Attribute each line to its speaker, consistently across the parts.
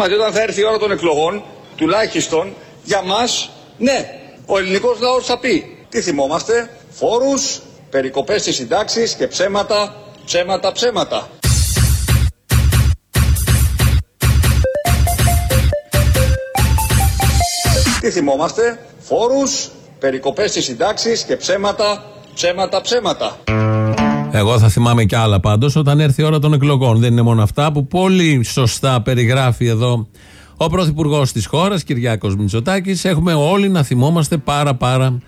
Speaker 1: πράγματι όταν θα έρθει η ώρα των εκλογών, τουλάχιστον για μας, ναι, ο ελληνικός λαός θα πει. Τι θυμόμαστε, φόρους, περικοπές στις συντάξεις και ψέματα, ψέματα, ψέματα. Τι θυμόμαστε, φόρους, περικοπές στις συντάξεις και ψέματα, ψέματα, ψέματα.
Speaker 2: Εγώ θα θυμάμαι κι άλλα πάντως όταν έρθει η ώρα των εκλογών. Δεν είναι μόνο αυτά που πολύ σωστά περιγράφει εδώ ο Πρωθυπουργός της χώρας, Κυριάκος Μητσοτάκης. Έχουμε όλοι να θυμόμαστε πάρα πάρα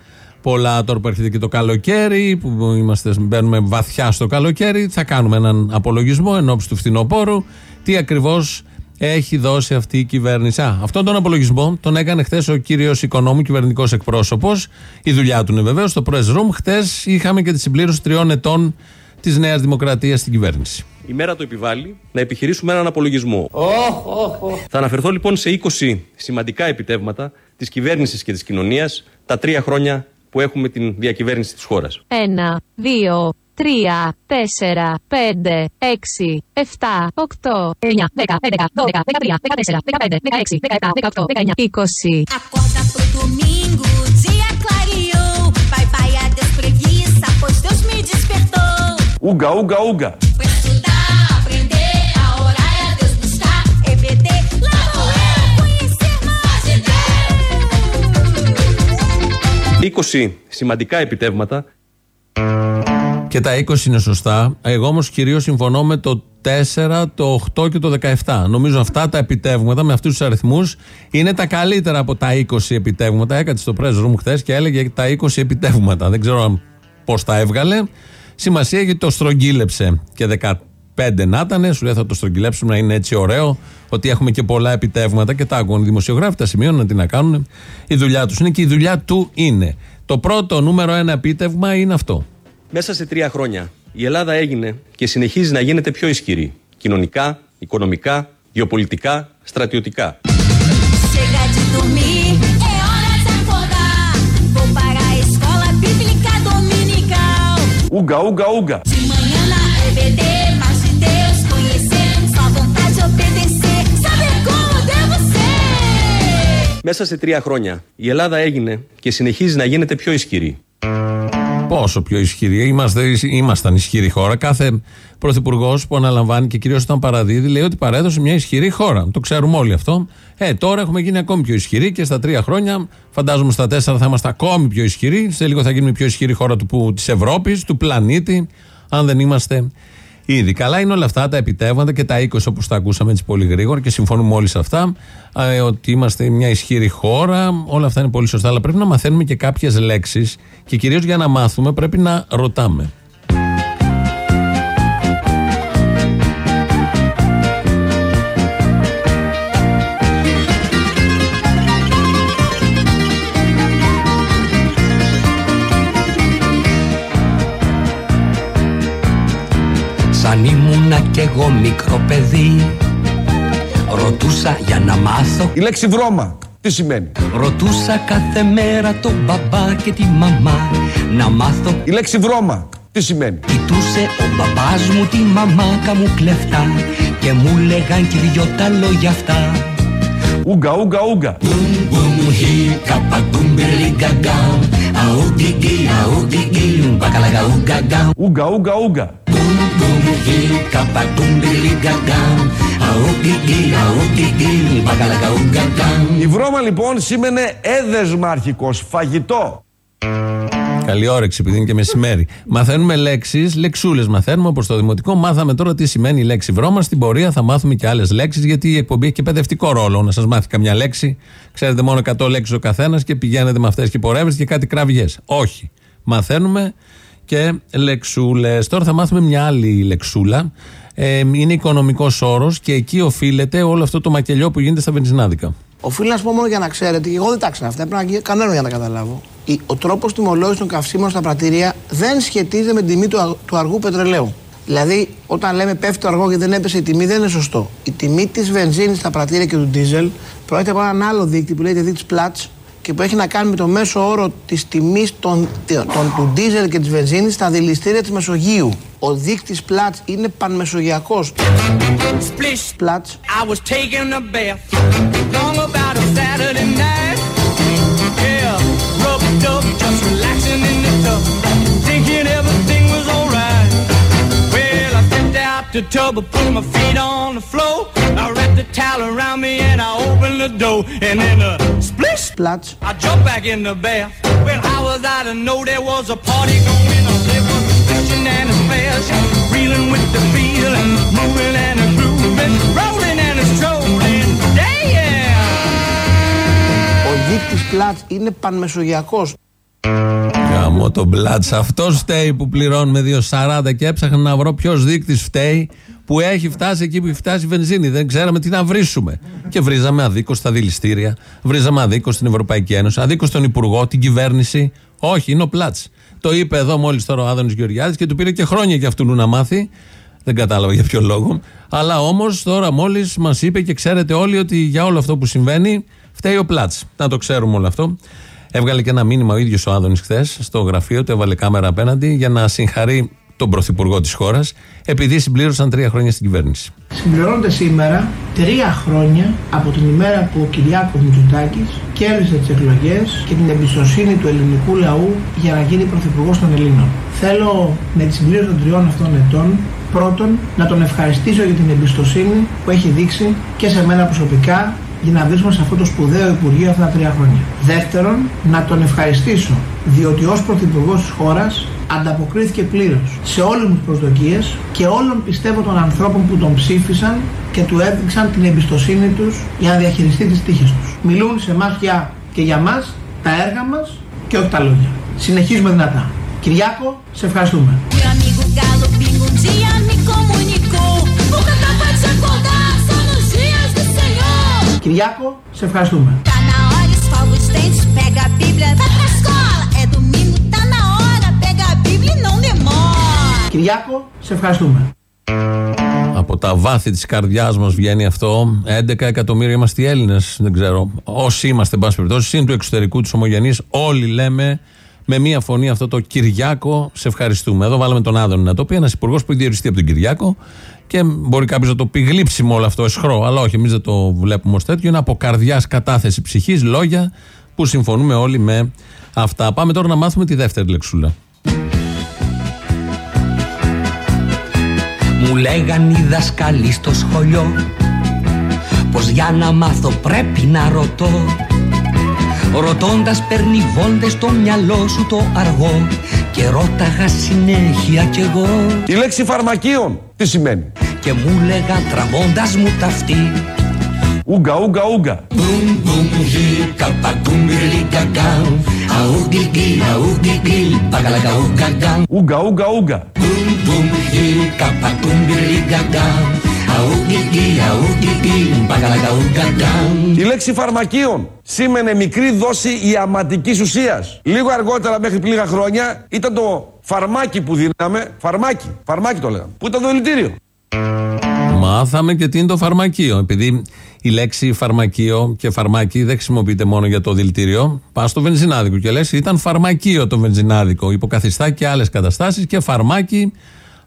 Speaker 2: πολλά. Τώρα που έρχεται και το καλοκαίρι, που είμαστε, μπαίνουμε βαθιά στο καλοκαίρι, θα κάνουμε έναν απολογισμό εν του φθινοπόρου. Τι ακριβώς έχει δώσει αυτή η κυβέρνηση. Α, αυτόν τον απολογισμό τον έκανε χθες ο κύριος Οικονόμου, κυβερνητικός εκπρόσωπος. Η δουλειά του είναι βεβαίως στο press room. Χθες είχαμε και τη συμπλήρωση τριών ετών της Νέας Δημοκρατίας στην κυβέρνηση.
Speaker 3: Η μέρα το επιβάλλει να επιχειρήσουμε έναν απολογισμό. Oh, oh, oh. Θα αναφερθώ λοιπόν σε 20 σημαντικά επιτεύγματα της κυβέρνησης και της κοινωνίας τα τρία χρόνια που έχουμε την διακυβέρνηση της χώρας.
Speaker 4: Ένα, δύο, 3, 4, 5, 6, 7, 8. Ένα, 15, 12, 13, 14, 15, 16, 15, 18, 19, 20.
Speaker 5: Από το μιγκου δία κλαριού. Ογα, ογα!
Speaker 3: 20 σημαντικά επιτεύγματα
Speaker 2: και τα 20 είναι σωστά. Εγώ όμως κυρίως συμφωνώ με το 4, το 8 και το 17. Νομίζω αυτά τα επιτεύγματα με αυτούς τους αριθμούς είναι τα καλύτερα από τα 20 επιτεύγματα. Έκατε στο press room χθες και έλεγε τα 20 επιτεύγματα. Δεν ξέρω πώς τα έβγαλε. Σημασία γιατί το στρογγύλεψε και 15 να ήταν. Σου λέει θα το στρογγυλέψουμε να είναι έτσι ωραίο. Ότι έχουμε και πολλά επιτεύγματα και τα ακούνε οι δημοσιογράφοι, τα σημείωναν τι να κάνουν. Η δουλειά τους είναι και η δουλειά του είναι. Το πρώτο νούμερο ένα επίτευγμα είναι αυτό.
Speaker 3: Μέσα σε τρία χρόνια η Ελλάδα έγινε και συνεχίζει να γίνεται πιο ισχυρή. Κοινωνικά, οικονομικά, γεωπολιτικά, στρατιωτικά. Ούγκα, ούγκα, ούγκα. Μέσα σε τρία χρόνια η Ελλάδα έγινε και συνεχίζει να γίνεται πιο ισχυρή.
Speaker 2: Πόσο πιο ισχυρή. Είμαστε, ήμασταν ισχυρή χώρα. Κάθε πρωθυπουργός που αναλαμβάνει και κυρίως όταν παραδίδει λέει ότι παρέδωσε μια ισχυρή χώρα. Το ξέρουμε όλοι αυτό. Ε, τώρα έχουμε γίνει ακόμη πιο ισχυροί και στα τρία χρόνια, φαντάζομαι στα τέσσερα θα είμαστε ακόμη πιο ισχυροί. Σε λίγο θα γίνουμε η πιο ισχυρή χώρα της Ευρώπης, του πλανήτη, αν δεν είμαστε ήδη. Καλά είναι όλα αυτά τα επιτεύγματα και τα 20 όπως τα ακούσαμε έτσι πολύ γρήγορα και συμφωνούμε όλοι σε αυτά. Ε, ότι είμαστε μια ισχυρή χώρα. Όλα αυτά είναι πολύ σωστά. Αλλά πρέπει να μαθαίνουμε και κάποιες λέξεις και κυρίως για να μάθουμε πρέπει να ρωτάμε.
Speaker 6: Σαν ήμουνα κι εγώ μικρό παιδί. Ρωτούσα για να μάθω.
Speaker 3: Η λέξη βρώμα τι σημαίνει;
Speaker 6: Ρωτούσα κάθε μέρα τον μπαμπά και τη μαμά Να μάθω.
Speaker 3: Η λέξη βρώμα τι σημαίνει;
Speaker 6: Κοιτούσε ο μπαμπάς μου τη μαμάκα μου κλεφτά Και μου λέγαν κι δυο τα λόγια αυτά.
Speaker 3: Ούγκα, ούγκα, ούγκα.
Speaker 6: Μπουμ, μπουμ, χι, καπα, μπουμ, γκαγκά Αουγκιγκι, αουγκιγκι, μπακαλαγα, ούγκα,
Speaker 3: Ούγκα, ούγκα, ούγκα η βρώμα λοιπόν σήμαινε έδεσμα αρχικός, φαγητό.
Speaker 2: Καλή όρεξη, επειδή είναι και μεσημέρι. Μαθαίνουμε λέξεις, λεξούλες μαθαίνουμε όπως το δημοτικό. Μάθαμε τώρα τι σημαίνει η λέξη βρώμα. Στην πορεία θα μάθουμε και άλλες λέξεις, γιατί η εκπομπή έχει και παιδευτικό ρόλο. Να σας μάθει καμιά λέξη. Ξέρετε μόνο 100 λέξεις ο καθένας και πηγαίνετε με αυτές και πορεύεστε και κάτι κραυγές. Όχι. Μαθαίνουμε και λεξούλες. Τώρα θα μάθουμε μια άλλη λεξούλα. Ε, είναι οικονομικός όρος και εκεί οφείλεται όλο αυτό το μακελιό που γίνεται στα βενζινάδικα.
Speaker 7: Οφείλω να σου πω μόνο για να ξέρετε, και εγώ δεν τα ξέρω αυτά, πρέπει να κάνω για να καταλάβω. Ο τρόπος τιμολόγησης των καυσίμων στα πρατήρια δεν σχετίζεται με την τιμή του, του αργού πετρελαίου. Δηλαδή, όταν λέμε πέφτει το αργό και δεν έπεσε η τιμή, δεν είναι σωστό. Η τιμή της βενζίνης στα πρατήρια και του ντίζελ προέρχεται από έναν άλλο δείκτη που λέγεται δείκτη Platts και που έχει να κάνει με το μέσο όρο της τιμής του δίζελ και της βενζίνης στα δηληστήρια της Μεσογείου. Ο δείκτης Πλάτς είναι παν-μεσογειακός
Speaker 8: splish.
Speaker 7: Πλάτς.
Speaker 8: I jumped back in the bath. Well, how was I to know there was a party going on? There was a stitching and a fashion, reeling with the feeling, moving and a grooving, rolling and a strolling. Yeah!
Speaker 7: Ο δείκτης πλάτς είναι πανμεσογειακός.
Speaker 2: Γαμώ τον μπλάτ. Αυτό φταίει που πληρώνουμε 2,40 και έψαχνα να βρω ποιο δείκτη φταίει που έχει φτάσει εκεί που έχει φτάσει η βενζίνη. Δεν ξέραμε τι να βρίσουμε. Και βρίζαμε αδίκως στα δηληστήρια, βρίζαμε αδίκως στην Ευρωπαϊκή Ένωση, αδίκως στον Υπουργό, την κυβέρνηση. Όχι, είναι ο πλάτς. Το είπε εδώ μόλις τώρα ο Άδωνης Γεωργιάδης και του πήρε και χρόνια για αυτού να μάθει. Δεν κατάλαβα για ποιο λόγο. Αλλά όμως τώρα μόλις μας είπε και ξέρετε όλοι ότι για όλο αυτό που συμβαίνει φταίει ο πλάτς. Να το ξέρουμε όλο αυτό. Έβγαλε και ένα μήνυμα ο ίδιος ο Άδωνης χθες στο γραφείο του, έβαλε κάμερα απέναντι για να συγχαρεί τον πρωθυπουργό της χώρας, επειδή συμπλήρωσαν τρία χρόνια στην κυβέρνηση.
Speaker 7: Συμπληρώνονται σήμερα τρία χρόνια από την ημέρα που ο Κυριάκος Μητσοτάκης κέρδισε τις εκλογές και την εμπιστοσύνη του ελληνικού λαού για να γίνει πρωθυπουργός των Ελλήνων. Θέλω με τη συμπλήρωση των τριών αυτών ετών πρώτον να τον ευχαριστήσω για την εμπιστοσύνη που έχει δείξει και σε μένα προσωπικά για να βρίσκομαι σε αυτό το σπουδαίο Υπουργείο αυτά τα τρία χρόνια. Δεύτερον, να τον ευχαριστήσω διότι ως Πρωθυπουργός της χώρας ανταποκρίθηκε πλήρως σε όλες μου τις προσδοκίες και όλων πιστεύω των ανθρώπων που τον ψήφισαν και του έδειξαν την εμπιστοσύνη τους για να διαχειριστεί τις τύχες τους. Μιλούν σε εμάς για, και για μας τα έργα μας και όχι τα λόγια. Συνεχίζουμε δυνατά. Κυριάκο, σε ευχαριστούμε.
Speaker 5: Meu amigo Galo Pingo um dia me comunicou. Nunca capaz de acordar só nos dias do Senhor.
Speaker 7: Κυριάκο, σε ευχαριστούμε.
Speaker 5: Tá na hora, escova os dentes, pega a Bíblia, vai pra escola. É domingo,
Speaker 7: Κυριάκο, σε ευχαριστούμε.
Speaker 2: Από τα βάθη της καρδιάς μας βγαίνει αυτό. 11 εκατομμύρια είμαστε οι Έλληνες. Δεν ξέρω. Όσοι είμαστε, εν πάση περιπτώσει, συν του εξωτερικού, τους ομογενείς, όλοι λέμε με μία φωνή αυτό το Κυριάκο, σε ευχαριστούμε. Εδώ βάλαμε τον Άδωνη να το πει, ένας υπουργός που έχει διοριστεί από τον Κυριάκο και μπορεί κάποιος να το πει γλύψιμο όλο αυτό, εσχρό. Αλλά όχι, εμείς δεν το βλέπουμε ως τέτοιο. Είναι από καρδιάς κατάθεση ψυχής, λόγια που συμφωνούμε όλοι με αυτά. Πάμε τώρα να μάθουμε τη δεύτερη λεξούλα.
Speaker 6: Μου λέγαν οι δασκαλοί στο σχολείο Πως για να μάθω πρέπει να ρωτώ Ρωτώντας παίρνει βόλτες στο μυαλό σου το αργό Και ρώταγα συνέχεια κι εγώ
Speaker 9: Η λέξη φαρμακείων τι σημαίνει;
Speaker 6: Και μου λέγα τραβώντας μου τα αυτή
Speaker 9: Ούγκα, ούγκα, ούγκα.
Speaker 6: Μπουμ μπουμ γι καπακούμ γκαγκάμ Αουγγι αουγγι παγαλαγα ουγγαγκάμ
Speaker 9: Ούγκα, ούγκα, ούγκα.
Speaker 6: Boom boom hi kapakung gagang Augigi augigi bagalaga ugagang
Speaker 9: Η λέξη φαρμακείων σήμαινε μικρή δόση ιαματικής ουσίας. Λίγο αργότερα μέχρι πριν λίγα χρόνια ήταν το φαρμάκι που δίναμε. Φαρμάκι, φαρμάκι το λέγαμε. Που ήταν το δηλητήριο;
Speaker 2: Μάθαμε και τι είναι το φαρμακείο. Επειδή η λέξη φαρμακείο και φαρμάκι δεν χρησιμοποιείται μόνο για το δηλητήριο, πας στο βενζινάδικο και λες: Ήταν φαρμακείο το βενζινάδικο. Υποκαθιστά και άλλες καταστάσεις και φαρμάκι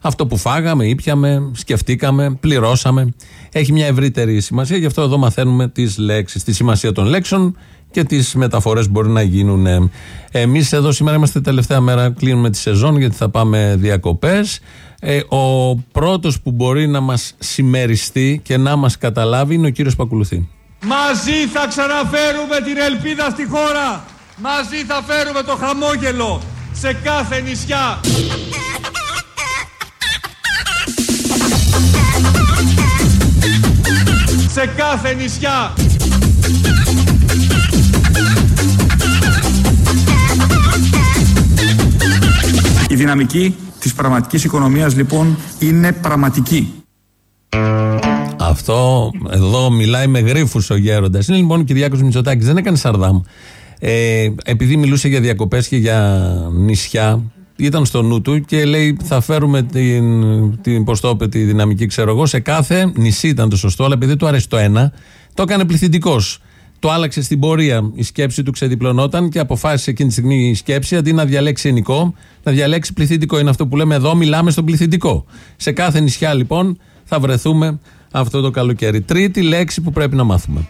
Speaker 2: αυτό που φάγαμε, ήπιαμε, σκεφτήκαμε, πληρώσαμε. Έχει μια ευρύτερη σημασία, γι' αυτό εδώ μαθαίνουμε τις λέξεις, τη σημασία των λέξεων και τις μεταφορές που μπορεί να γίνουν. Εμείς εδώ σήμερα είμαστε τελευταία μέρα, κλείνουμε τη σεζόν γιατί θα πάμε διακοπές. Ε, ο πρώτος που μπορεί να μας συμμεριστεί και να μας καταλάβει είναι ο κύριος που ακολουθεί.
Speaker 10: Μαζί θα ξαναφέρουμε την ελπίδα στη χώρα. Μαζί θα φέρουμε το χαμόγελο σε κάθε νησιά. Σε κάθε νησιά.
Speaker 11: Η δυναμική της πραγματικής οικονομίας λοιπόν είναι πραγματική.
Speaker 2: Αυτό εδώ μιλάει με γρήφου ο γέροντας. Είναι λοιπόν ο Κυριάκος Μητσοτάκης, δεν έκανε σαρδάμ. Ε, επειδή μιλούσε για διακοπές και για νησιά, ήταν στο νου του και λέει: Θα φέρουμε την, την πώς το είπε, τη δυναμική, ξέρω εγώ, σε κάθε νησί ήταν το σωστό, αλλά επειδή του αρέσει το ένα, το έκανε πληθυντικός. Το άλλαξε στην πορεία. Η σκέψη του ξεδιπλωνόταν και αποφάσισε εκείνη τη στιγμή η σκέψη αντί να διαλέξει ενικό, να διαλέξει πληθυντικό. Είναι αυτό που λέμε εδώ, μιλάμε στον πληθυντικό. Σε κάθε νησιά λοιπόν θα βρεθούμε αυτό το καλοκαίρι. Τρίτη λέξη που πρέπει να μάθουμε.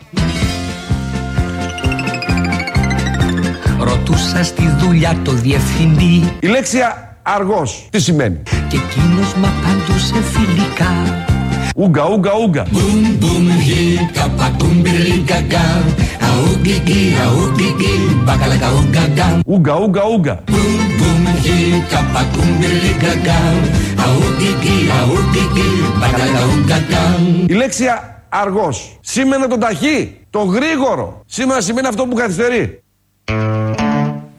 Speaker 6: Ρωτούσα στη δουλειά το διευθυντή
Speaker 9: Η λέξη α- αργός τι σημαίνει;
Speaker 6: και εκείνος μ' απαντούσε φιλικά.
Speaker 9: Ούγκα, ούγκα, ούγκα.
Speaker 6: Μπουμ μπουμ γι καπακούμ γκαγκά Αουγκικι αουγκικι μπακαλακα ουγκαγκά
Speaker 9: Ούγκα, ούγκα, ούγκα.
Speaker 6: Μπουμ μπουμ γι καπακούμ γκαγκά Αουγκικι αουγκικι μπακαλακα ουγκαγκά
Speaker 9: Η λέξη α- αργός σήμαινε το ταχύ, το γρήγορο. Σήμερα σημαίνει αυτό που καθυστερεί.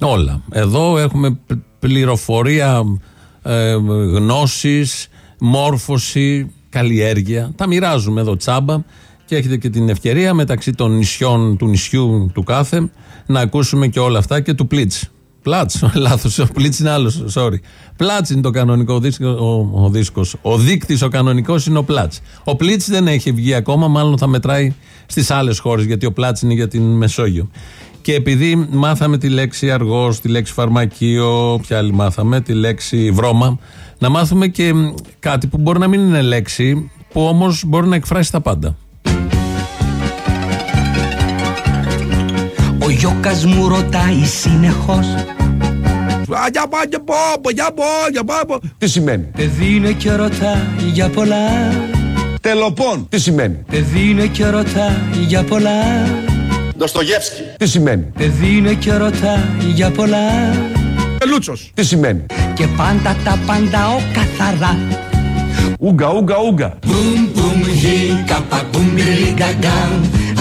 Speaker 2: Όλα. Εδώ έχουμε π- πληροφορία, ε, γνώσεις, μόρφωση, καλλιέργεια. Τα μοιράζουμε εδώ τσάμπα και έχετε και την ευκαιρία μεταξύ των νησιών του νησιού του κάθε να ακούσουμε και όλα αυτά και του Πλίτς. Πλάτς, λάθος, ο Πλίτς είναι άλλος, sorry. Πλάτς είναι το κανονικό δίσκο, ο, ο δίσκος. Ο δείκτης ο κανονικός είναι ο Πλάτς. Ο Πλίτς δεν έχει βγει ακόμα, μάλλον θα μετράει στις άλλες χώρες, γιατί ο Πλάτς είναι για την Μεσόγειο. Και επειδή μάθαμε τη λέξη αργός, τη λέξη φαρμακείο, ποια άλλη μάθαμε, τη λέξη βρώμα, να μάθουμε και μ, κάτι που μπορεί να μην είναι λέξη, που όμως μπορεί να εκφράσει τα πάντα.
Speaker 6: Ο Γιώκας μου ρωτάει συνεχώς
Speaker 9: Α, Για πάω, για πάω, για πάω, για πάω. Τι σημαίνει;
Speaker 6: Παιδί είναι και ρωτάει για πολλά
Speaker 9: Τελοπών. Τι σημαίνει;
Speaker 6: Παιδί είναι και ρωτάει για πολλά
Speaker 1: Ντοστογεύσκη.
Speaker 9: Τι σημαίνει;
Speaker 6: Παιδί είναι και ρωτάει για πολλά
Speaker 9: Λούτσος. Τι σημαίνει;
Speaker 6: Και πάντα τα πάντα ο καθαρά
Speaker 9: Ούγκα, ούγκα, ούγκα.
Speaker 6: Μπουμ μπουμ γι καπακούμ γκαγκά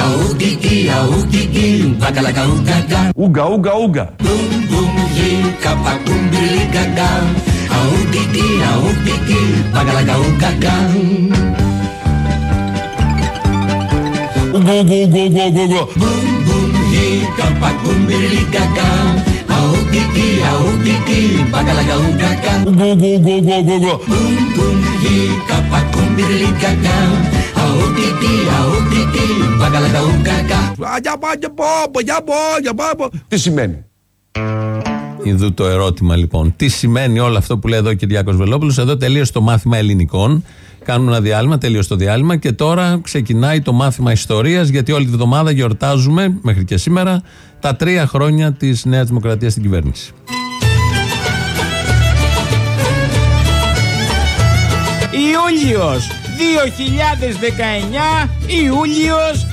Speaker 6: Αουγκικι αουγκικι μπακαλακα ουγκαγκά
Speaker 9: Ούγκα, ούγκα, ούγκα.
Speaker 6: Boom boom ye kapakum bili gaga Augigi augigi bagalaga ugaga
Speaker 9: Ούγκα, ούγκα, ούγκα, ούγκα, ούγκα, ούγκα.
Speaker 6: Boom boom ye kapakum bili gaga Augigi augigi bagalaga ugaga
Speaker 9: Ούγκα, ούγκα, ούγκα, ούγκα, ούγκα, ούγκα.
Speaker 6: Boom boom ye kapakum bili gaga Augigi augigi bagalaga ugaga
Speaker 9: Α, Για πάω, για πάω, για πάω, για πάω. Τι σημαίνει;
Speaker 2: Ιδού το ερώτημα λοιπόν. Τι σημαίνει όλο αυτό που λέει εδώ ο Κυριάκος Βελόπουλος; Εδώ τελείωσε το μάθημα ελληνικών. Κάνουμε ένα διάλειμμα, τελείωσε το διάλειμμα και τώρα ξεκινάει το μάθημα ιστορίας γιατί όλη τη βδομάδα γιορτάζουμε μέχρι και σήμερα τα τρία χρόνια της Νέας Δημοκρατίας στην κυβέρνηση.
Speaker 12: Ιούλιος 2019 Ιούλιος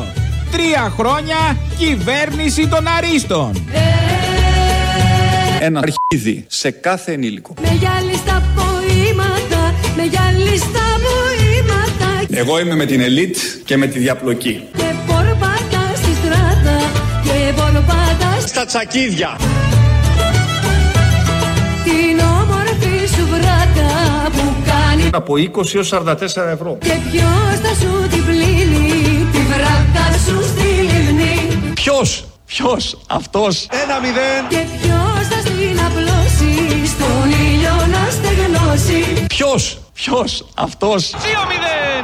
Speaker 12: 2022 Τρία χρόνια κυβέρνηση των Αρίστων
Speaker 1: Ένα αρχίδι σε κάθε ενήλικο.
Speaker 5: Με γυάλιστα ποίηματα, με γυάλιστα ποίηματα
Speaker 1: Εγώ είμαι με την ελίτ και με τη διαπλοκή.
Speaker 5: Και πορπάτα στη στράτα, και πορπάτα
Speaker 1: Στα τσακίδια.
Speaker 5: στην όμορφη σου βράτα που κάνει
Speaker 1: Από 20 έως 44 ευρώ.
Speaker 5: Και ποιος θα σου την πλύνει, τη βράτα σου στη λιμνή
Speaker 1: Ποιος, ποιος, αυτός. Ένα μηδέν.
Speaker 5: Και ποιος στεγνώσει
Speaker 1: Ποιος, ποιος, αυτός.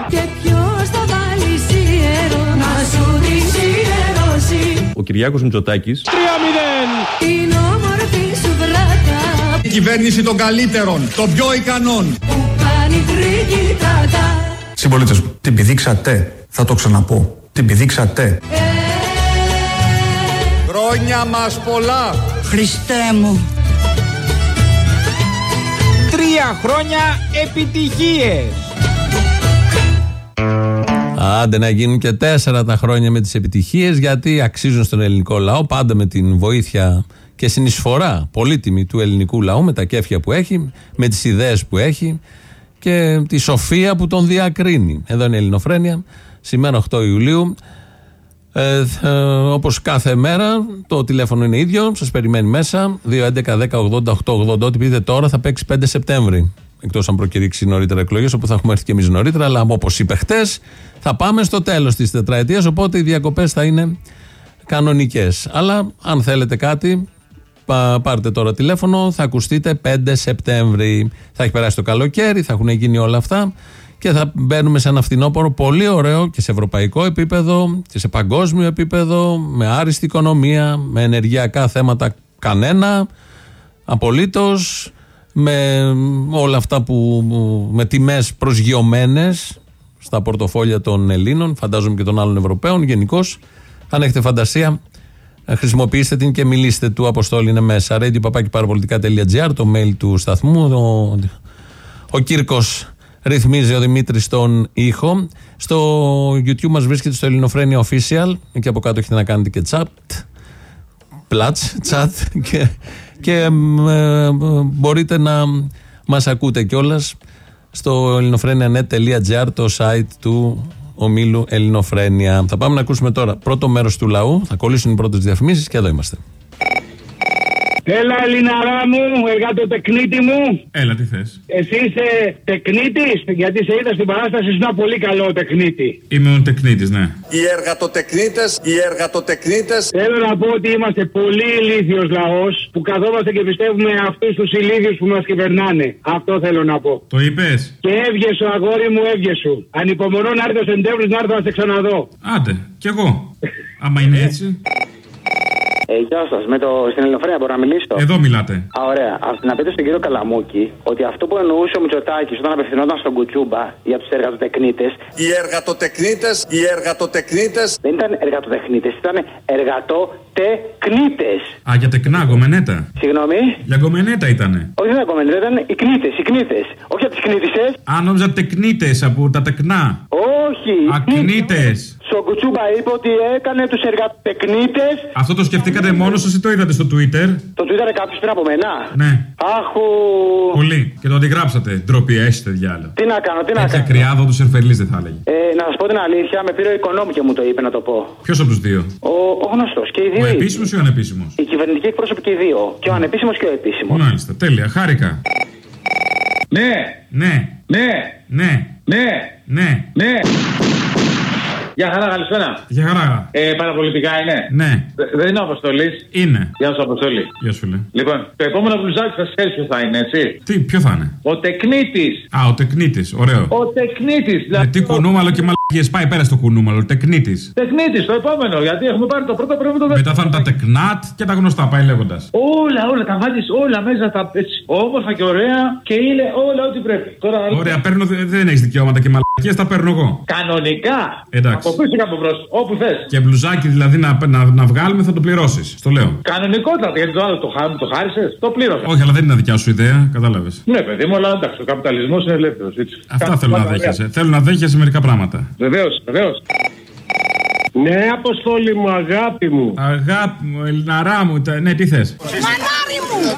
Speaker 5: Και ποιος θα βάλει σιέρο, να σου την σιερώσει
Speaker 3: Ο Κυριάκος Μητσοτάκης
Speaker 5: Την όμορφη σου βράτα
Speaker 1: Η κυβέρνηση των καλύτερων, των πιο ικανών.
Speaker 5: που κάνει τριγυρτάτα
Speaker 11: Συμπολίτε μου, την πηδήξατε; Θα το ξαναπώ. Την πηδήξατε;
Speaker 1: Χρόνια μας πολλά.
Speaker 6: Χριστέ μου
Speaker 12: Τρία χρόνια επιτυχίες
Speaker 2: Άντε να γίνουν και τέσσερα τα χρόνια με τις επιτυχίες γιατί αξίζουν στον ελληνικό λαό πάντα με την βοήθεια και συνεισφορά πολύτιμη του ελληνικού λαού με τα κέφια που έχει, με τις ιδέες που έχει και τη σοφία που τον διακρίνει. Εδώ είναι η Ελληνοφρένεια, σήμερα 8 Ιουλίου. Ε, ε, όπως κάθε μέρα το τηλέφωνο είναι ίδιο, σας περιμένει μέσα 2.11.10.80.880 ό,τι πείτε τώρα θα παίξει 5 Σεπτέμβρη. Εκτός αν προκηρύξει νωρίτερα εκλογές όπου θα έχουμε έρθει και εμείς νωρίτερα αλλά όπως είπε χτες θα πάμε στο τέλος της τετραετίας οπότε οι διακοπές θα είναι κανονικές. Αλλά αν θέλετε κάτι πα- πάρτε τώρα τηλέφωνο θα ακουστείτε 5 Σεπτέμβρη. Θα έχει περάσει το καλοκαίρι θα έχουν γίνει όλα αυτά και θα μπαίνουμε σε ένα φθινόπωρο πολύ ωραίο και σε ευρωπαϊκό επίπεδο και σε παγκόσμιο επίπεδο, με άριστη οικονομία, με ενεργειακά θέματα κανένα, απολύτως, με όλα αυτά που με τιμές προσγειωμένες στα πορτοφόλια των Ελλήνων, φαντάζομαι και των άλλων Ευρωπαίων γενικώ. Αν έχετε φαντασία, ε, χρησιμοποιήστε την και μιλήστε του. Αποστόλη είναι μέσα. radio το mail του σταθμού. Ο, ο Κύρκο ρυθμίζει ο Δημήτρης τον ήχο. Στο YouTube μας βρίσκεται στο Ελληνοφρένια Official. Εκεί από κάτω έχετε να κάνετε και chat. Πλάτς, chat και, και ε, μπορείτε να μας ακούτε κιόλας στο ελληνοφρένια.net.gr το site του ομίλου Ελληνοφρένια. Θα πάμε να ακούσουμε τώρα πρώτο μέρος του λαού, θα κολλήσουν οι πρώτες διαφημίσεις και εδώ είμαστε.
Speaker 13: Έλα, Ελληναρά μου, εργατοτεκνίτη μου.
Speaker 2: Έλα, τι θες.
Speaker 13: Εσύ είσαι τεκνίτης, γιατί σε είδα στην παράσταση, ήσουν πολύ καλό τεκνίτη.
Speaker 2: Είμαι ο τεκνίτης, ναι.
Speaker 1: Οι εργατοτεκνίτες, οι εργατοτεκνίτες
Speaker 13: Θέλω να πω ότι είμαστε πολύ ηλίθιος λαός που καθόμαστε και πιστεύουμε αυτούς τους ηλίθιους που μας κυβερνάνε. Αυτό θέλω να πω.
Speaker 2: Το είπες.
Speaker 13: Και έβγες σου, αγόρι μου, έβγες σου. Ανυπομονώ να έρθει ο Σεντέμβρη να έρθω να σε ξαναδώ.
Speaker 2: Άντε, κι εγώ. Άμα είναι έτσι.
Speaker 14: Ε, γεια σας. Με το... Στην Ελληνοφρένια μπορώ να μιλήσω;
Speaker 2: Εδώ μιλάτε.
Speaker 14: Α, ωραία. Ας- να πείτε στον κύριο Καλαμούκη ότι αυτό που εννοούσε ο Μητσοτάκης όταν απευθυνόταν στον Κουτσούμπα για τους εργατοτεκνίτε
Speaker 1: Οι εργατοτεκνίτες, οι εργατοτεκνίτες
Speaker 14: δεν ήταν εργατοτεχνίτες, ήταν εργατοτεκνίτε.
Speaker 2: Α, για τεκνά, γκομενέτα.
Speaker 14: Συγγνώμη;
Speaker 2: Για γκομενέτα ήτανε.
Speaker 14: Όχι, δεν ήταν ήταν οι κνίτε, οι κνίτε. Όχι από τις κνίτησε.
Speaker 2: Α, νόμιζα τεκνίτες από τα τεκνά.
Speaker 14: Όχι.
Speaker 2: Ακνίτε.
Speaker 14: Στον Κουτσούμπα είπε ότι έκανε τους εργατοτεκνίτε.
Speaker 2: Αυτό το σκεφτήκατε μόνος σας ή το είδατε στο Twitter;
Speaker 14: Το του είδανε κάποιος πριν από μένα.
Speaker 2: Ναι.
Speaker 14: Άχου.
Speaker 2: Πολύ. Και το αντιγράψατε. Ντροπή, έστε διάλογο.
Speaker 14: Τι να κάνω, τι να
Speaker 2: Τέτοια
Speaker 14: κάνω.
Speaker 2: κρυάδα του Ερφελή δεν θα έλεγε.
Speaker 14: Ε, να σας πω την αλήθεια, με πήρε ο οικονόμου και μου το είπε να το πω.
Speaker 2: Ποιος από τους δύο;
Speaker 14: Ο, ο γνωστός και οι
Speaker 2: Ο
Speaker 14: δύο. ίδιοι.
Speaker 2: επίσημος ή ο ανεπίσημος;
Speaker 14: Οι κυβερνητικοί εκπρόσωποι και οι δύο. Και ο ανεπίσημος και ο επίσημος.
Speaker 2: Μάλιστα, τέλεια, χάρηκα.
Speaker 13: Ναι,
Speaker 2: Ναι,
Speaker 13: ναι,
Speaker 2: ναι,
Speaker 13: ναι,
Speaker 2: ναι.
Speaker 13: Ναι. Γεια χαρά, καλησπέρα.
Speaker 2: Για χαρά.
Speaker 13: Ε, παραπολιτικά είναι.
Speaker 2: Ναι,
Speaker 13: Δε- Δεν είναι ο Αποστολής.
Speaker 2: είναι.
Speaker 13: Γεια σου, Αποστολή.
Speaker 2: Γεια σου, φίλε.
Speaker 13: Λοιπόν, το επόμενο μπλουζάκι θα ξέρεις ποιο θα είναι, έτσι;
Speaker 2: Τι, ποιο θα είναι;
Speaker 13: Ο τεκνίτης.
Speaker 2: Α, ο τεκνίτης, ωραίο.
Speaker 13: Ο τεκνίτης.
Speaker 2: Ε, τι κουνούμαλο και μαλακίε. Πάει πέρα στο κουνούμαλο. Τεκνίτης.
Speaker 13: Τεκνίτης, το επόμενο. Γιατί έχουμε πάρει το πρώτο, πρέπει το δεύτερο.
Speaker 2: Μετά θα είναι τα τεκνάτ και τα γνωστά. Πάει λέγοντας.
Speaker 13: Όλα, όλα, τα βάζεις όλα μέσα, τα έτσι. Όμορφα και ωραία και είναι όλα ό,τι πρέπει. Τώρα,
Speaker 2: Ωραία, παίρνω, δε- δεν έχεις δικαιώματα και μαλακίες, τα παίρνω εγώ.
Speaker 13: Κανονικά.
Speaker 2: Εντάξει.
Speaker 13: Από πίσω και από μπρος, όπου θες.
Speaker 2: Και μπλουζάκι δηλαδή να, να, να βγάλουμε θα το πληρώσεις. Στο λέω.
Speaker 13: Κανονικότατα, γιατί το άλλο το, χά, το χάρισες, το πλήρωσα.
Speaker 2: Όχι, αλλά δεν είναι δικιά σου ιδέα, κατάλαβες.
Speaker 13: Ναι, παιδί μου, αλλά εντάξει, ο καπιταλισμός είναι ελεύθερος.
Speaker 2: Αυτά θέλω να δέχεσαι. Θέλω να δέχεσαι μερικά πράγματα.
Speaker 13: Βεβαίως, βεβαίως. Ναι, Αποστόλη μου, αγάπη μου.
Speaker 2: Αγάπη μου, Ελληναρά μου, τα- ναι, τι θες;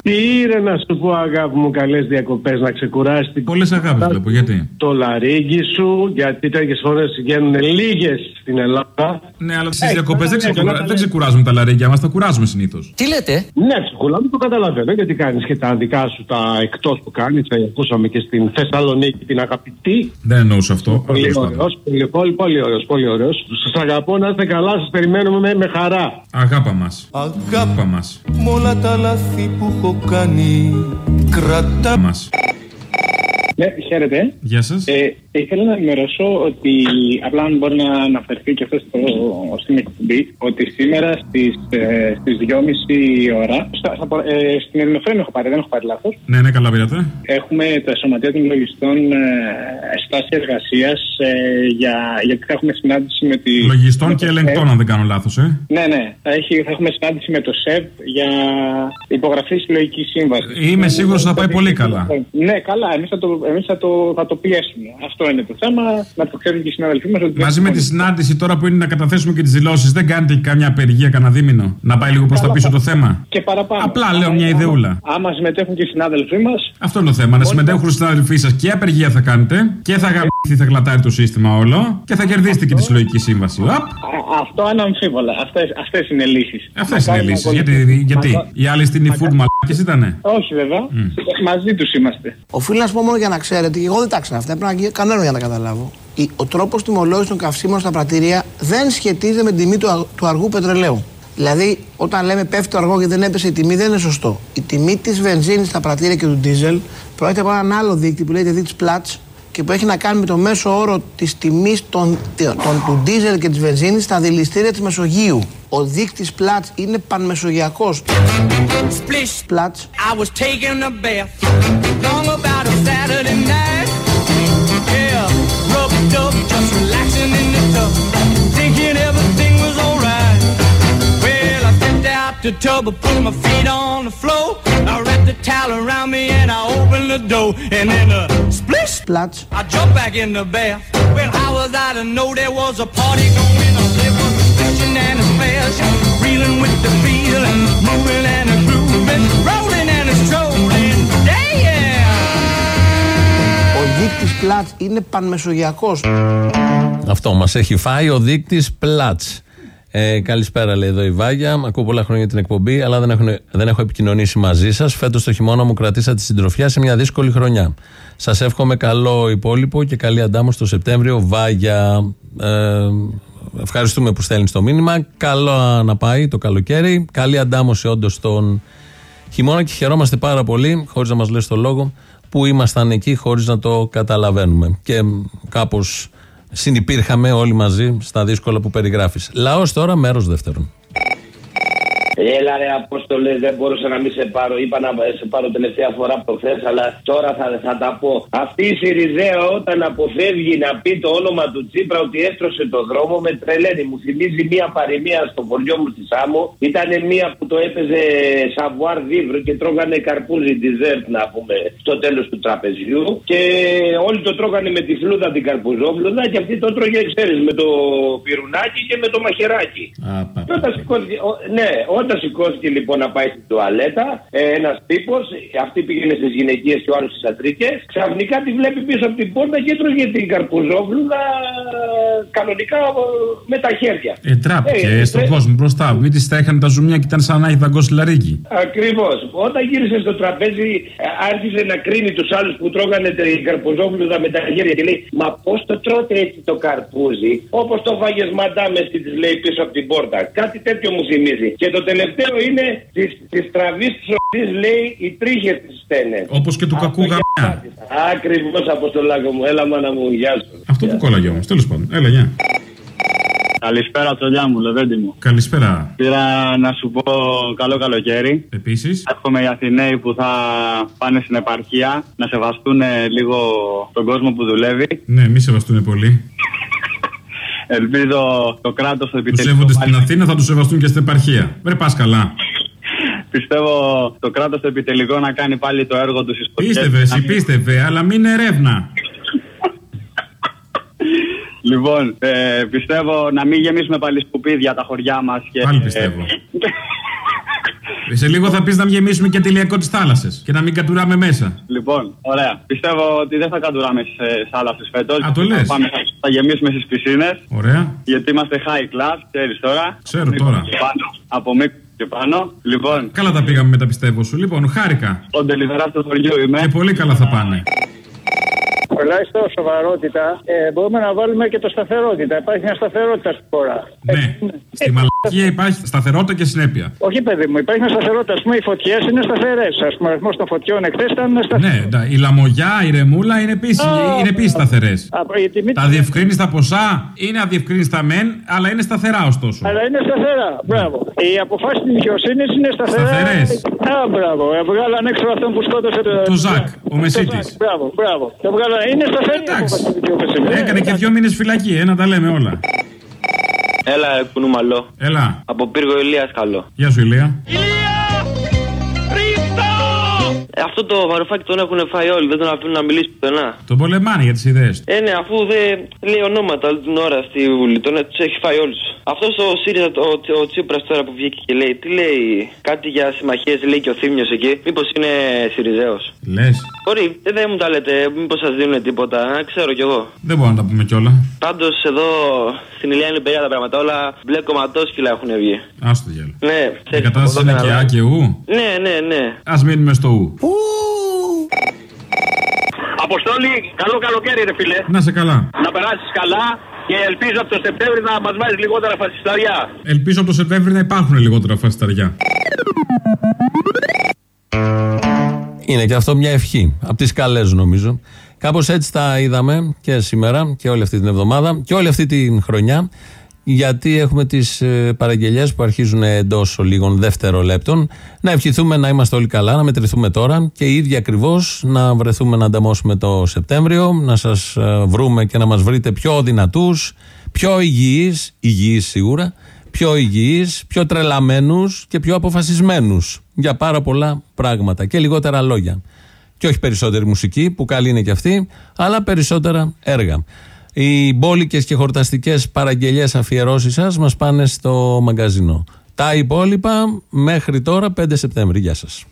Speaker 13: Τι είναι να σου πω, αγάπη μου, καλές διακοπές να ξεκουράσει την
Speaker 2: Πολλές αγάπη βλέπω, γιατί;
Speaker 13: το λαρύγγι σου, γιατί τέτοιες φορές βγαίνουν λίγες στην Ελλάδα.
Speaker 2: Ναι, αλλά στις
Speaker 13: Ε,
Speaker 2: διακοπές δεν,
Speaker 13: ναι,
Speaker 2: ξεκουρα...
Speaker 13: ναι, ναι.
Speaker 2: δεν ξεκουράζουμε τα λαρίκια μας, τα κουράζουμε συνήθως.
Speaker 6: Τι λέτε;
Speaker 13: Ναι, ψυχούλα μου το καταλαβαίνω γιατί κάνεις και τα δικά σου τα εκτός που κάνεις. Ακούσαμε και στην Θεσσαλονίκη την αγαπητή.
Speaker 2: Δεν εννοούσα αυτό.
Speaker 13: Πολύ
Speaker 2: τέλος
Speaker 13: ωραίος,
Speaker 2: πάντων.
Speaker 13: πολύ, πολύ, πολύ ωραίος, πολύ ωραίος. Σας αγαπώ, να είστε καλά, σας περιμένουμε με, με χαρά.
Speaker 2: Αγάπα μας. Αγάπα μας.
Speaker 15: Μ' όλα τα λάθη που έχω κάνει Κρατά
Speaker 2: Μας.
Speaker 16: Ναι, χαίρετε.
Speaker 2: Γεια σας.
Speaker 16: Ε, ήθελα να ενημερώσω ότι απλά αν μπορεί να αναφερθεί και αυτός στο, στην εκπομπή ότι σήμερα στις, ε, στις 2.30 ώρα στα, στα, ε, στην Ελληνοφρένη έχω πάρει, δεν έχω πάρει λάθος
Speaker 2: Ναι, ναι, καλά πήρατε.
Speaker 16: Έχουμε το Σωματείο των Λογιστών ε, στάση εργασίας ε, για, γιατί θα έχουμε συνάντηση με τη.
Speaker 2: Λογιστών
Speaker 16: με
Speaker 2: και
Speaker 16: το
Speaker 2: ελεγκτών,
Speaker 16: ΣΕΒ.
Speaker 2: αν δεν κάνω λάθος, ε.
Speaker 16: Ναι, ναι. Θα, έχει, θα έχουμε συνάντηση με το ΣΕΒ για υπογραφή συλλογική σύμβαση.
Speaker 2: Είμαι σίγουρος θα πάει πολύ καλά.
Speaker 16: Ναι, καλά. Εμείς θα, το, εμείς θα, το, θα το πιέσουμε. Αυτό είναι το θέμα. Να το ξέρουν και οι συναδελφοί μας.
Speaker 2: Μαζί με τη συνάντηση τώρα που είναι να καταθέσουμε και τις δηλώσεις, δεν κάνετε και καμιά απεργία, κανένα δίμηνο; Να πάει λίγο προς τα πίσω το θέμα;
Speaker 16: Και παραπάνω.
Speaker 2: Απλά λέω μια ιδεούλα.
Speaker 16: Άμα συμμετέχουν και οι συνάδελφοί μας,
Speaker 2: Αυτό είναι το θέμα. Να συμμετέχουν οι συνάδελφοί σας και απεργία θα κάνετε και θα γαμηθεί, θα κλατάρει το σύστημα όλο και θα κερδίσετε και τη συλλογική σύμβαση. Απ,
Speaker 16: αυτό αναμφίβολα. Αυτές είναι λύσεις.
Speaker 2: Αυτές είναι οι λύσεις. Γιατί, γιατί οι άλλοι στην e-food μαλάκες ήτανε;
Speaker 16: Όχι βέβαια. Μαζί τους είμαστε.
Speaker 7: Οφείλω να σου πω μόνο για να ξέρετε, και εγώ δεν τα ξέρω αυτά. Πρέπει να γίνει κανένα για να τα καταλάβω. Η- Ο τρόπος τιμολόγησης των καυσίμων στα πρατήρια δεν σχετίζεται με την τιμή του, α- του αργού πετρελαίου. Δηλαδή, όταν λέμε πέφτει το αργό και δεν έπεσε η τιμή, δεν είναι σωστό. Η τιμή της βενζίνης στα πρατήρια και του ντίζελ προέρχεται από έναν άλλο δείκτη που λέγεται δείκτη Platts, και που έχει να κάνει με το μέσο όρο της τιμής των, των, του ντίζελ και της βενζίνης στα δηληστήρια της Μεσογείου. Ο δείκτης Πλάτς είναι πανμεσογειακός.
Speaker 8: Splish, the tub, I put my feet on the floor. I wrapped the towel around me and I opened the door, and then a splish,
Speaker 7: Πλάτς.
Speaker 8: I jumped back in the bath. Well, how was I to know there was a party going on? There was a splishing and a splash, reeling with the feel and moving and a grooving, rolling and a strolling. Damn!
Speaker 7: Ο δείκτης Πλάτς είναι πανμεσογειακός.
Speaker 2: Αυτό μα έχει φάει ο δείκτη Πλάτ. Ε, καλησπέρα, λέει εδώ η Βάγια. Ακούω πολλά χρόνια την εκπομπή, αλλά δεν έχω, δεν έχω επικοινωνήσει μαζί σας. Φέτος το χειμώνα μου κρατήσατε τη συντροφιά σε μια δύσκολη χρονιά. Σας εύχομαι καλό υπόλοιπο και καλή αντάμωση το Σεπτέμβριο. Βάγια. Ε, ευχαριστούμε που στέλνεις το μήνυμα. Καλό να πάει το καλοκαίρι. Καλή αντάμωση όντως τον χειμώνα και χαιρόμαστε πάρα πολύ, χωρίς να μας λες το λόγο, που ήμασταν εκεί χωρίς να το καταλαβαίνουμε. Και κάπως συνυπήρχαμε όλοι μαζί στα δύσκολα που περιγράφεις. Λαός τώρα, μέρος δεύτερον.
Speaker 17: Έλα ρε Απόστολε, δεν μπορούσα να μην σε πάρω. Είπα να σε πάρω τελευταία φορά προχθέ, αλλά τώρα θα, θα τα πω. Αυτή η Σιριζέα όταν αποφεύγει να πει το όνομα του Τσίπρα ότι έστρωσε το δρόμο με τρελαίνει. Μου θυμίζει μία παροιμία στο χωριό μου στη Σάμο. Ήταν μία που το έπαιζε σαβουάρ βίβρο και τρώγανε καρπούζι dessert να πούμε στο τέλος του τραπεζιού. Και όλοι το τρώγανε με τη φλούδα την καρπουζόφλουδα και αυτή το τρώγε, ξέρεις, με το πυρουνάκι και με το μαχαιράκι. Και όταν σηκώθηκε, ο- ναι, όταν σηκώθηκε λοιπόν να πάει στην τουαλέτα, ε, ένας τύπος, αυτή πήγαινε στις γυναικείες και ο άλλος στις αντρίκε, ξαφνικά τη βλέπει πίσω από την πόρτα και έτρωγε την καρπουζόβλουδα ε, κανονικά ε, με τα χέρια.
Speaker 11: Ε, τράπηκε
Speaker 17: Ε,
Speaker 11: στον
Speaker 17: ε,
Speaker 11: κόσμο μπροστά. Μην της στέχανε τα ζουμιά και ήταν σαν να έχει δαγκώσει λαρίκι.
Speaker 17: Ακριβώς. Όταν γύρισε στο τραπέζι, ε, άρχισε να κρίνει τους άλλους που τρώγανε την καρπουζόβλουδα με τα χέρια και λέει Μα πώς το τρώτε έτσι το καρπούζι, όπως το φάγε μαντάμε της λέει πίσω από την πόρτα. Κάτι τέτοιο μου θυμίζει. Και το τελευταίο είναι της τραβής της ορτή λέει οι τρίχες της στένες.
Speaker 11: Όπως και του κακού γαμιά.
Speaker 17: Ακριβώς από το λάκκο μου. Έλα, μάνα μου, γεια σου.
Speaker 11: Αυτό που κόλλαγε όμως. Τέλος πάντων. Έλα, γεια.
Speaker 18: Καλησπέρα, τσολιά μου, Λεβέντι μου.
Speaker 11: Καλησπέρα.
Speaker 18: Πήρα να σου πω καλό καλοκαίρι.
Speaker 11: Επίσης.
Speaker 18: Εύχομαι οι Αθηναίοι που θα πάνε στην επαρχία να σεβαστούν ε, λίγο τον κόσμο που δουλεύει.
Speaker 11: Ναι, μη σεβαστούν πολύ.
Speaker 18: Ελπίζω το κράτος το
Speaker 11: Του
Speaker 18: επιτελείο.
Speaker 11: σέβονται στην Αθήνα, θα τους σεβαστούν και στην επαρχία. Βρε, πας καλά.
Speaker 18: Πιστεύω το κράτος το επιτελικό να κάνει πάλι το έργο τους στι
Speaker 11: Πίστευε, εσύ πίστευε, αλλά μην ερεύνα.
Speaker 18: Λοιπόν, ε, πιστεύω να μην γεμίσουμε πάλι σκουπίδια τα χωριά μας.
Speaker 11: Πάλι πιστεύω. Σε λίγο θα πεις να μην γεμίσουμε και τελειακό της θάλασσας και να μην κατουράμε μέσα.
Speaker 18: Λοιπόν, ωραία. Πιστεύω ότι δεν θα κατουράμε σε θάλασσες φέτος.
Speaker 11: Α, το λες.
Speaker 18: Θα, θα γεμίσουμε στις πισίνες.
Speaker 11: Ωραία.
Speaker 18: Γιατί είμαστε high class, ξέρεις τώρα.
Speaker 11: Ξέρω
Speaker 18: Από
Speaker 11: τώρα.
Speaker 18: μήκο και πάνω, από μήκος και πάνω. Λοιπόν,
Speaker 11: Καλά τα πήγαμε με τα πιστεύω σου. Λοιπόν, χάρηκα.
Speaker 18: ο τελειβερά του χωριού είμαι.
Speaker 11: Και πολύ καλά θα πάνε.
Speaker 19: Τουλάχιστον σοβαρότητα ε, μπορούμε να βάλουμε και το σταθερότητα. Υπάρχει μια σταθερότητα στη χώρα.
Speaker 11: Ναι. Στη μαλακία υπάρχει σταθερότητα και συνέπεια.
Speaker 19: Όχι, παιδί μου, υπάρχει μια σταθερότητα. Α πούμε, οι φωτιές είναι σταθερές. Α πούμε, ο αριθμός των φωτιών εχθές ήταν σταθερό.
Speaker 11: Ναι, τα- η λαμογιά, η ρεμούλα είναι επίση είναι επίσης σταθερές. Τα διευκρίνηστα ποσά είναι αδιευκρίνιστα μεν, αλλά είναι σταθερά ωστόσο.
Speaker 19: Αλλά είναι σταθερά. Μπράβο. Οι αποφάσεις της δικαιοσύνης είναι σταθερά.
Speaker 11: Σταθερές.
Speaker 19: Α, μπράβο. Ε, Βγάλαν έξω αυτόν που σκότωσε το.
Speaker 11: Το Ζακ, ο Μεσίτης.
Speaker 19: Ζακ, Μπράβο, μπράβο. Το βγάλαν. Είναι σταθερή η απόφαση της δικαιοσύνης.
Speaker 11: Έκανε και δύο μήνες φυλακή, ε, να τα λέμε όλα.
Speaker 20: Έλα, κουνούμαλο.
Speaker 11: Έλα.
Speaker 20: Από πύργο Ηλίας καλό.
Speaker 11: Γεια σου, Ηλία.
Speaker 20: Ε, αυτό το βαρουφάκι τον έχουν φάει όλοι, δεν τον αφήνουν να μιλήσει πουθενά.
Speaker 11: Τον πολεμάνε για τις ιδέες του.
Speaker 20: Ε, ναι, αφού δεν λέει ονόματα όλη την ώρα στη Βουλή, τον τους έχει φάει όλους. Αυτός ο ΣΥΡΙΖΑ, ο, ο Τσίπρας τώρα που βγήκε και λέει, τι λέει, κάτι για συμμαχίες, λέει και ο Θήμιος εκεί. Μήπως είναι Σιριζέος.
Speaker 11: Λες.
Speaker 20: Μπορεί, ε, δεν μου τα λέτε, μήπως σας δίνουν τίποτα, ε, ξέρω κι εγώ.
Speaker 11: Δεν μπορούμε να τα πούμε κιόλα.
Speaker 20: Πάντως εδώ στην Ηλία είναι περίεργα τα πράγματα, όλα μπλε κομματόσκυλα έχουν βγει.
Speaker 11: Άστο διάλογο.
Speaker 20: Ναι,
Speaker 11: Η
Speaker 20: ξέρεις,
Speaker 11: κατάσταση
Speaker 20: από
Speaker 11: είναι
Speaker 20: εδώ
Speaker 11: και
Speaker 20: και
Speaker 11: Α και Ου.
Speaker 20: Ναι, ναι, ναι.
Speaker 11: Α μείνουμε στο Ου.
Speaker 21: Αποστόλη, καλό καλοκαίρι, ρε φίλε.
Speaker 11: Να σε καλά.
Speaker 21: Να περάσεις καλά και ελπίζω από το Σεπτέμβρη να μας βάλει λιγότερα φασισταριά.
Speaker 11: Ελπίζω από το Σεπτέμβριο να υπάρχουν λιγότερα φασισταριά.
Speaker 2: Είναι και αυτό μια ευχή. Από τις καλέ, νομίζω. Κάπως έτσι τα είδαμε και σήμερα και όλη αυτή την εβδομάδα και όλη αυτή την χρονιά. Γιατί έχουμε τις παραγγελίε που αρχίζουν εντός λίγων δευτερολέπτων. Να ευχηθούμε να είμαστε όλοι καλά, να μετρηθούμε τώρα και οι ίδιοι ακριβώς να βρεθούμε να ανταμώσουμε το Σεπτέμβριο, να σας βρούμε και να μας βρείτε πιο δυνατούς, πιο υγιείς, υγιείς σίγουρα, πιο υγιείς, πιο τρελαμένους και πιο αποφασισμένους για πάρα πολλά πράγματα και λιγότερα λόγια. Και όχι περισσότερη μουσική, που καλή είναι και αυτή, αλλά περισσότερα έργα. Οι μπόλικες και χορταστικές παραγγελίε αφιερώσεις σας μας πάνε στο μαγκαζινό. Τα υπόλοιπα μέχρι τώρα 5 Σεπτέμβρη. Γεια σας.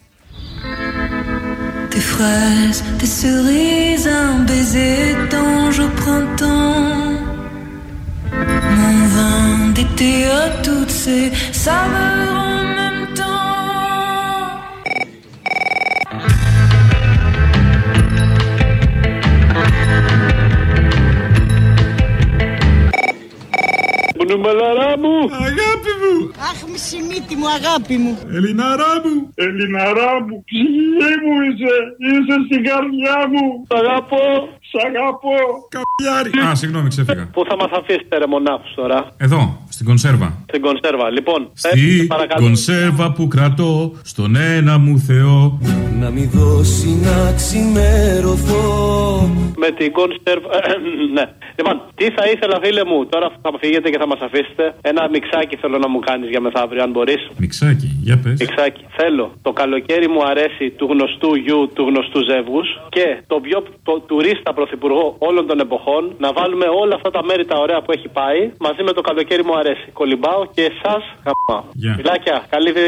Speaker 5: Des fraises, des cerises, un baiser d'ange au printemps. Mon vin d'été à toutes ces saveurs
Speaker 21: Μπουνουμπαλαρά μου!
Speaker 10: Αγάπη μου!
Speaker 22: Αχ, μισημίτη μου, αγάπη μου.
Speaker 10: Ελληναρά μου!
Speaker 21: Ελληναρά μου! Ψυχή μου είσαι! Είσαι στην καρδιά μου! Σ' αγαπώ! Σ' αγαπώ!
Speaker 10: Καπιάρι!
Speaker 11: Α, συγγνώμη, ξέφυγα.
Speaker 21: Πού θα μας αφήσετε ρε μονάχους τώρα;
Speaker 11: Εδώ, στην κονσέρβα.
Speaker 21: Στην κονσέρβα. Λοιπόν,
Speaker 11: Στη
Speaker 21: πες, παρακαλώ.
Speaker 11: κονσέρβα που κρατώ στον ένα μου Θεό.
Speaker 15: Να μη δώσει να ξημερωθώ
Speaker 21: Με την κονσέρβα. ναι. Λοιπόν, τι θα ήθελα, φίλε μου, τώρα θα φύγετε και θα μας αφήσετε. Ένα μιξάκι θέλω να μου κάνεις για μεθαύριο, αν μπορείς.
Speaker 11: Μιξάκι, για πες.
Speaker 21: Μιξάκι. Θέλω. Το καλοκαίρι μου αρέσει του γνωστού γιου του γνωστού ζεύγους και το πιο το, τουρίστα πρωθυπουργό όλων των εποχών να βάλουμε όλα αυτά τα μέρη τα ωραία που έχει πάει μαζί με το καλοκαίρι μου αρέσει. Κολυμπάω και εσά χαμάω.
Speaker 11: Γεια.
Speaker 21: Φιλάκια.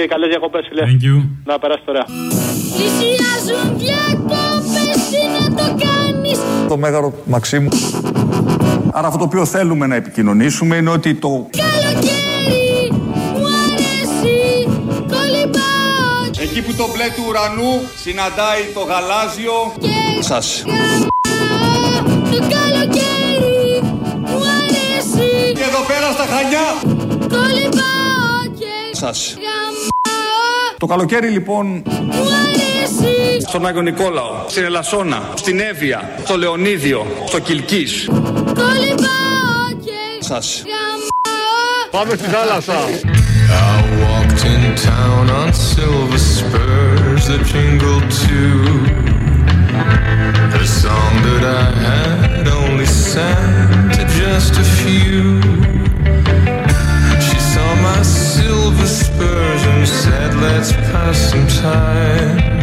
Speaker 21: Καλές διακοπές, φίλε.
Speaker 11: Thank you.
Speaker 21: Να περάσετε ωραία.
Speaker 5: Πλησιάζουν διακόπες, τι να το κάνεις;
Speaker 1: Το μέγαρο Μαξίμου. Άρα αυτό το οποίο θέλουμε να επικοινωνήσουμε είναι ότι το
Speaker 5: Καλοκαίρι, μου αρέσει, κολυμπάω
Speaker 1: Εκεί που το μπλε του ουρανού συναντάει το γαλάζιο σας.
Speaker 5: Το καλοκαίρι,
Speaker 1: εδώ πέρα στα Χανιά
Speaker 5: κολυμπάω και
Speaker 1: σας.
Speaker 5: γαμάω
Speaker 1: Το καλοκαίρι λοιπόν
Speaker 5: Μου αρέσει,
Speaker 1: στον Άγιο Νικόλαο, στην Ελασσόνα, στην Εύβοια, στο Λεωνίδιο, στο Κιλκής
Speaker 5: κολυμπάω και
Speaker 1: σας.
Speaker 5: γαμάω
Speaker 1: Πάμε στη θάλασσα.
Speaker 15: I walked in town on silver spurs that jingled too. A song that I had only sang to just a few. Silver spurs and said, Let's pass some time.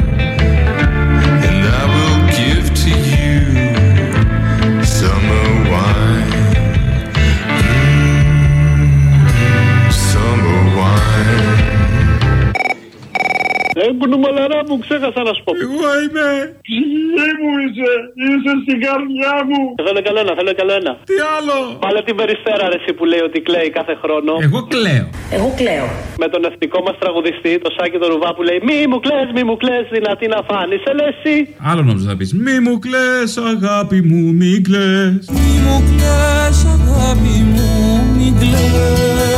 Speaker 21: Ε, κουνούμαλαρά μου, ξέχασα να σου πω.
Speaker 10: Εγώ είμαι!
Speaker 21: Ψυχή μου είσαι, είσαι στην καρδιά μου. Θέλω καλό ένα, θέλω καλό ένα.
Speaker 10: Τι άλλο!
Speaker 21: Βάλε την περιστέρα ρε, εσύ που λέει ότι κλαίει κάθε χρόνο.
Speaker 11: Εγώ κλαίω.
Speaker 22: Εγώ κλαίω.
Speaker 21: Με τον εθνικό μας τραγουδιστή, το Σάκη τον Ρουβά που λέει Μη μου κλαις, μη μου κλαις, δυνατή να φάνεις. Σε λε εσύ.
Speaker 11: Άλλο νόμιζα να πεις Μη μου κλαις αγάπη μου μη κλαις
Speaker 15: Μη μου κλαις αγάπη μου, μην κλαις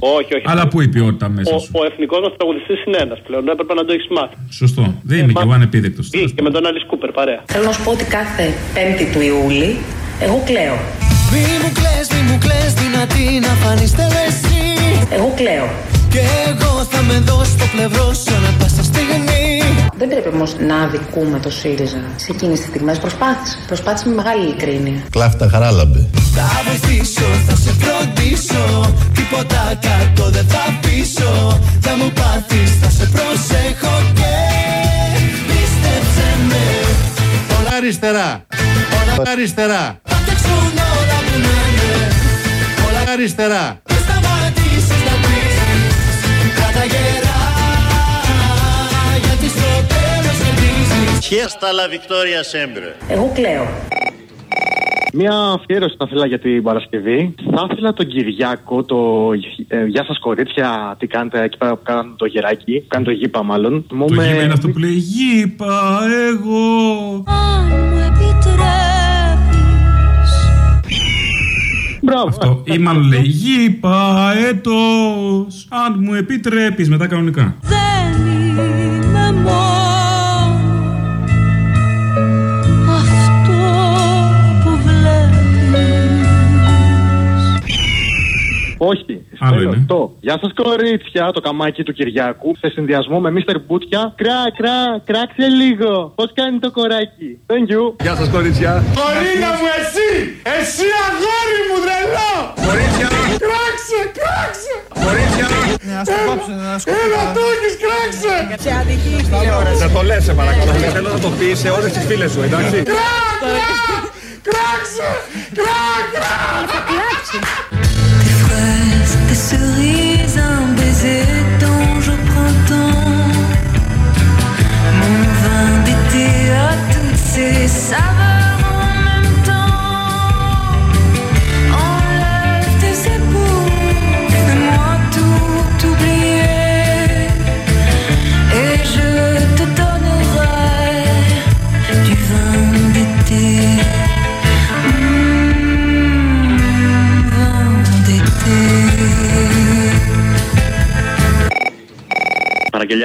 Speaker 21: Όχι, όχι.
Speaker 11: Αλλά πού η ποιότητα μέσα
Speaker 21: Ο,
Speaker 11: σου;
Speaker 21: ο εθνικός μας τραγουδιστής είναι ένας πλέον. Έπρεπε να το έχεις μάθει.
Speaker 11: Σωστό, δεν είμαι κι εγώ ανεπίδεκτος
Speaker 21: Ή και με τον Άλλη Κούπερ, παρέα.
Speaker 22: Θέλω να σου πω ότι κάθε Πέμπτη του Ιούλη εγώ κλαίω.
Speaker 15: Μη μου κλαις, μη μου κλαις, δυνατή να φανείς εσύ
Speaker 22: Εγώ κλαίω.
Speaker 15: Και εγώ θα με δω στο πλευρό σου ανά πάσα στιγμή
Speaker 22: Δεν πρέπει όμως να αδικούμε το ΣΥΡΙΖΑ. Σε εκείνες τις στιγμές προσπάθησε. Προσπάθησε με μεγάλη ειλικρίνεια.
Speaker 23: Κλάφτα χαράλαμπε.
Speaker 15: Θα βοηθήσω, θα σε φροντίσω Τίποτα κακό δεν θα πείσω Θα μου πάθεις, θα σε προσέχω και Πίστεψε με
Speaker 23: Πολλά αριστερά. Πολλά αριστερά.
Speaker 15: Κερδίζεις
Speaker 23: Χέστα la victoria sempre.
Speaker 22: Εγώ κλαίω.
Speaker 18: Μία αφιέρωση θα ήθελα για την Παρασκευή. Θα ήθελα τον Κυριάκο, το ε, Γεια σας κορίτσια, τι κάνετε εκεί πέρα που κάνουν το γεράκι, που κάνουν το γήπα μάλλον. Μου
Speaker 11: Το
Speaker 18: με-
Speaker 11: γήπα είναι αυτό που λέει Γήπα εγώ
Speaker 5: Αν μου επιτρέπεις
Speaker 18: Μπράβο.
Speaker 11: Αυτό. Ή μάλλον λέει Γη αν μου επιτρέπεις, μετά κανονικά.
Speaker 5: Δεν είναι μόνο αυτό που βλέπεις. Όχι.
Speaker 11: Άλλο είναι.
Speaker 18: Το Γεια σας, κορίτσια, το καμάκι του Κυριάκου σε συνδυασμό με Mr. Μπούτια. Κρά, κρά, κράξε λίγο. Πώς κάνει το κοράκι; Thank you.
Speaker 1: Γεια σας κορίτσια.
Speaker 10: Κορίνα μου εσύ! Εσύ αγόρι μου τρελό!
Speaker 1: Κορίτσια.
Speaker 10: Κράξε, κράξε!
Speaker 1: Κορίτσια.
Speaker 10: Έλα το έχεις κράξε!
Speaker 22: Σε αδική τηλεόραση.
Speaker 1: Να το λες σε παρακαλώ. Θέλω να το πεις σε όλες τις φίλες σου, εντάξει.
Speaker 10: Κρά, κρά! Κράξε!
Speaker 5: des cerises, un baiser d'ange au printemps, mon vin d'été à toutes ses saveurs.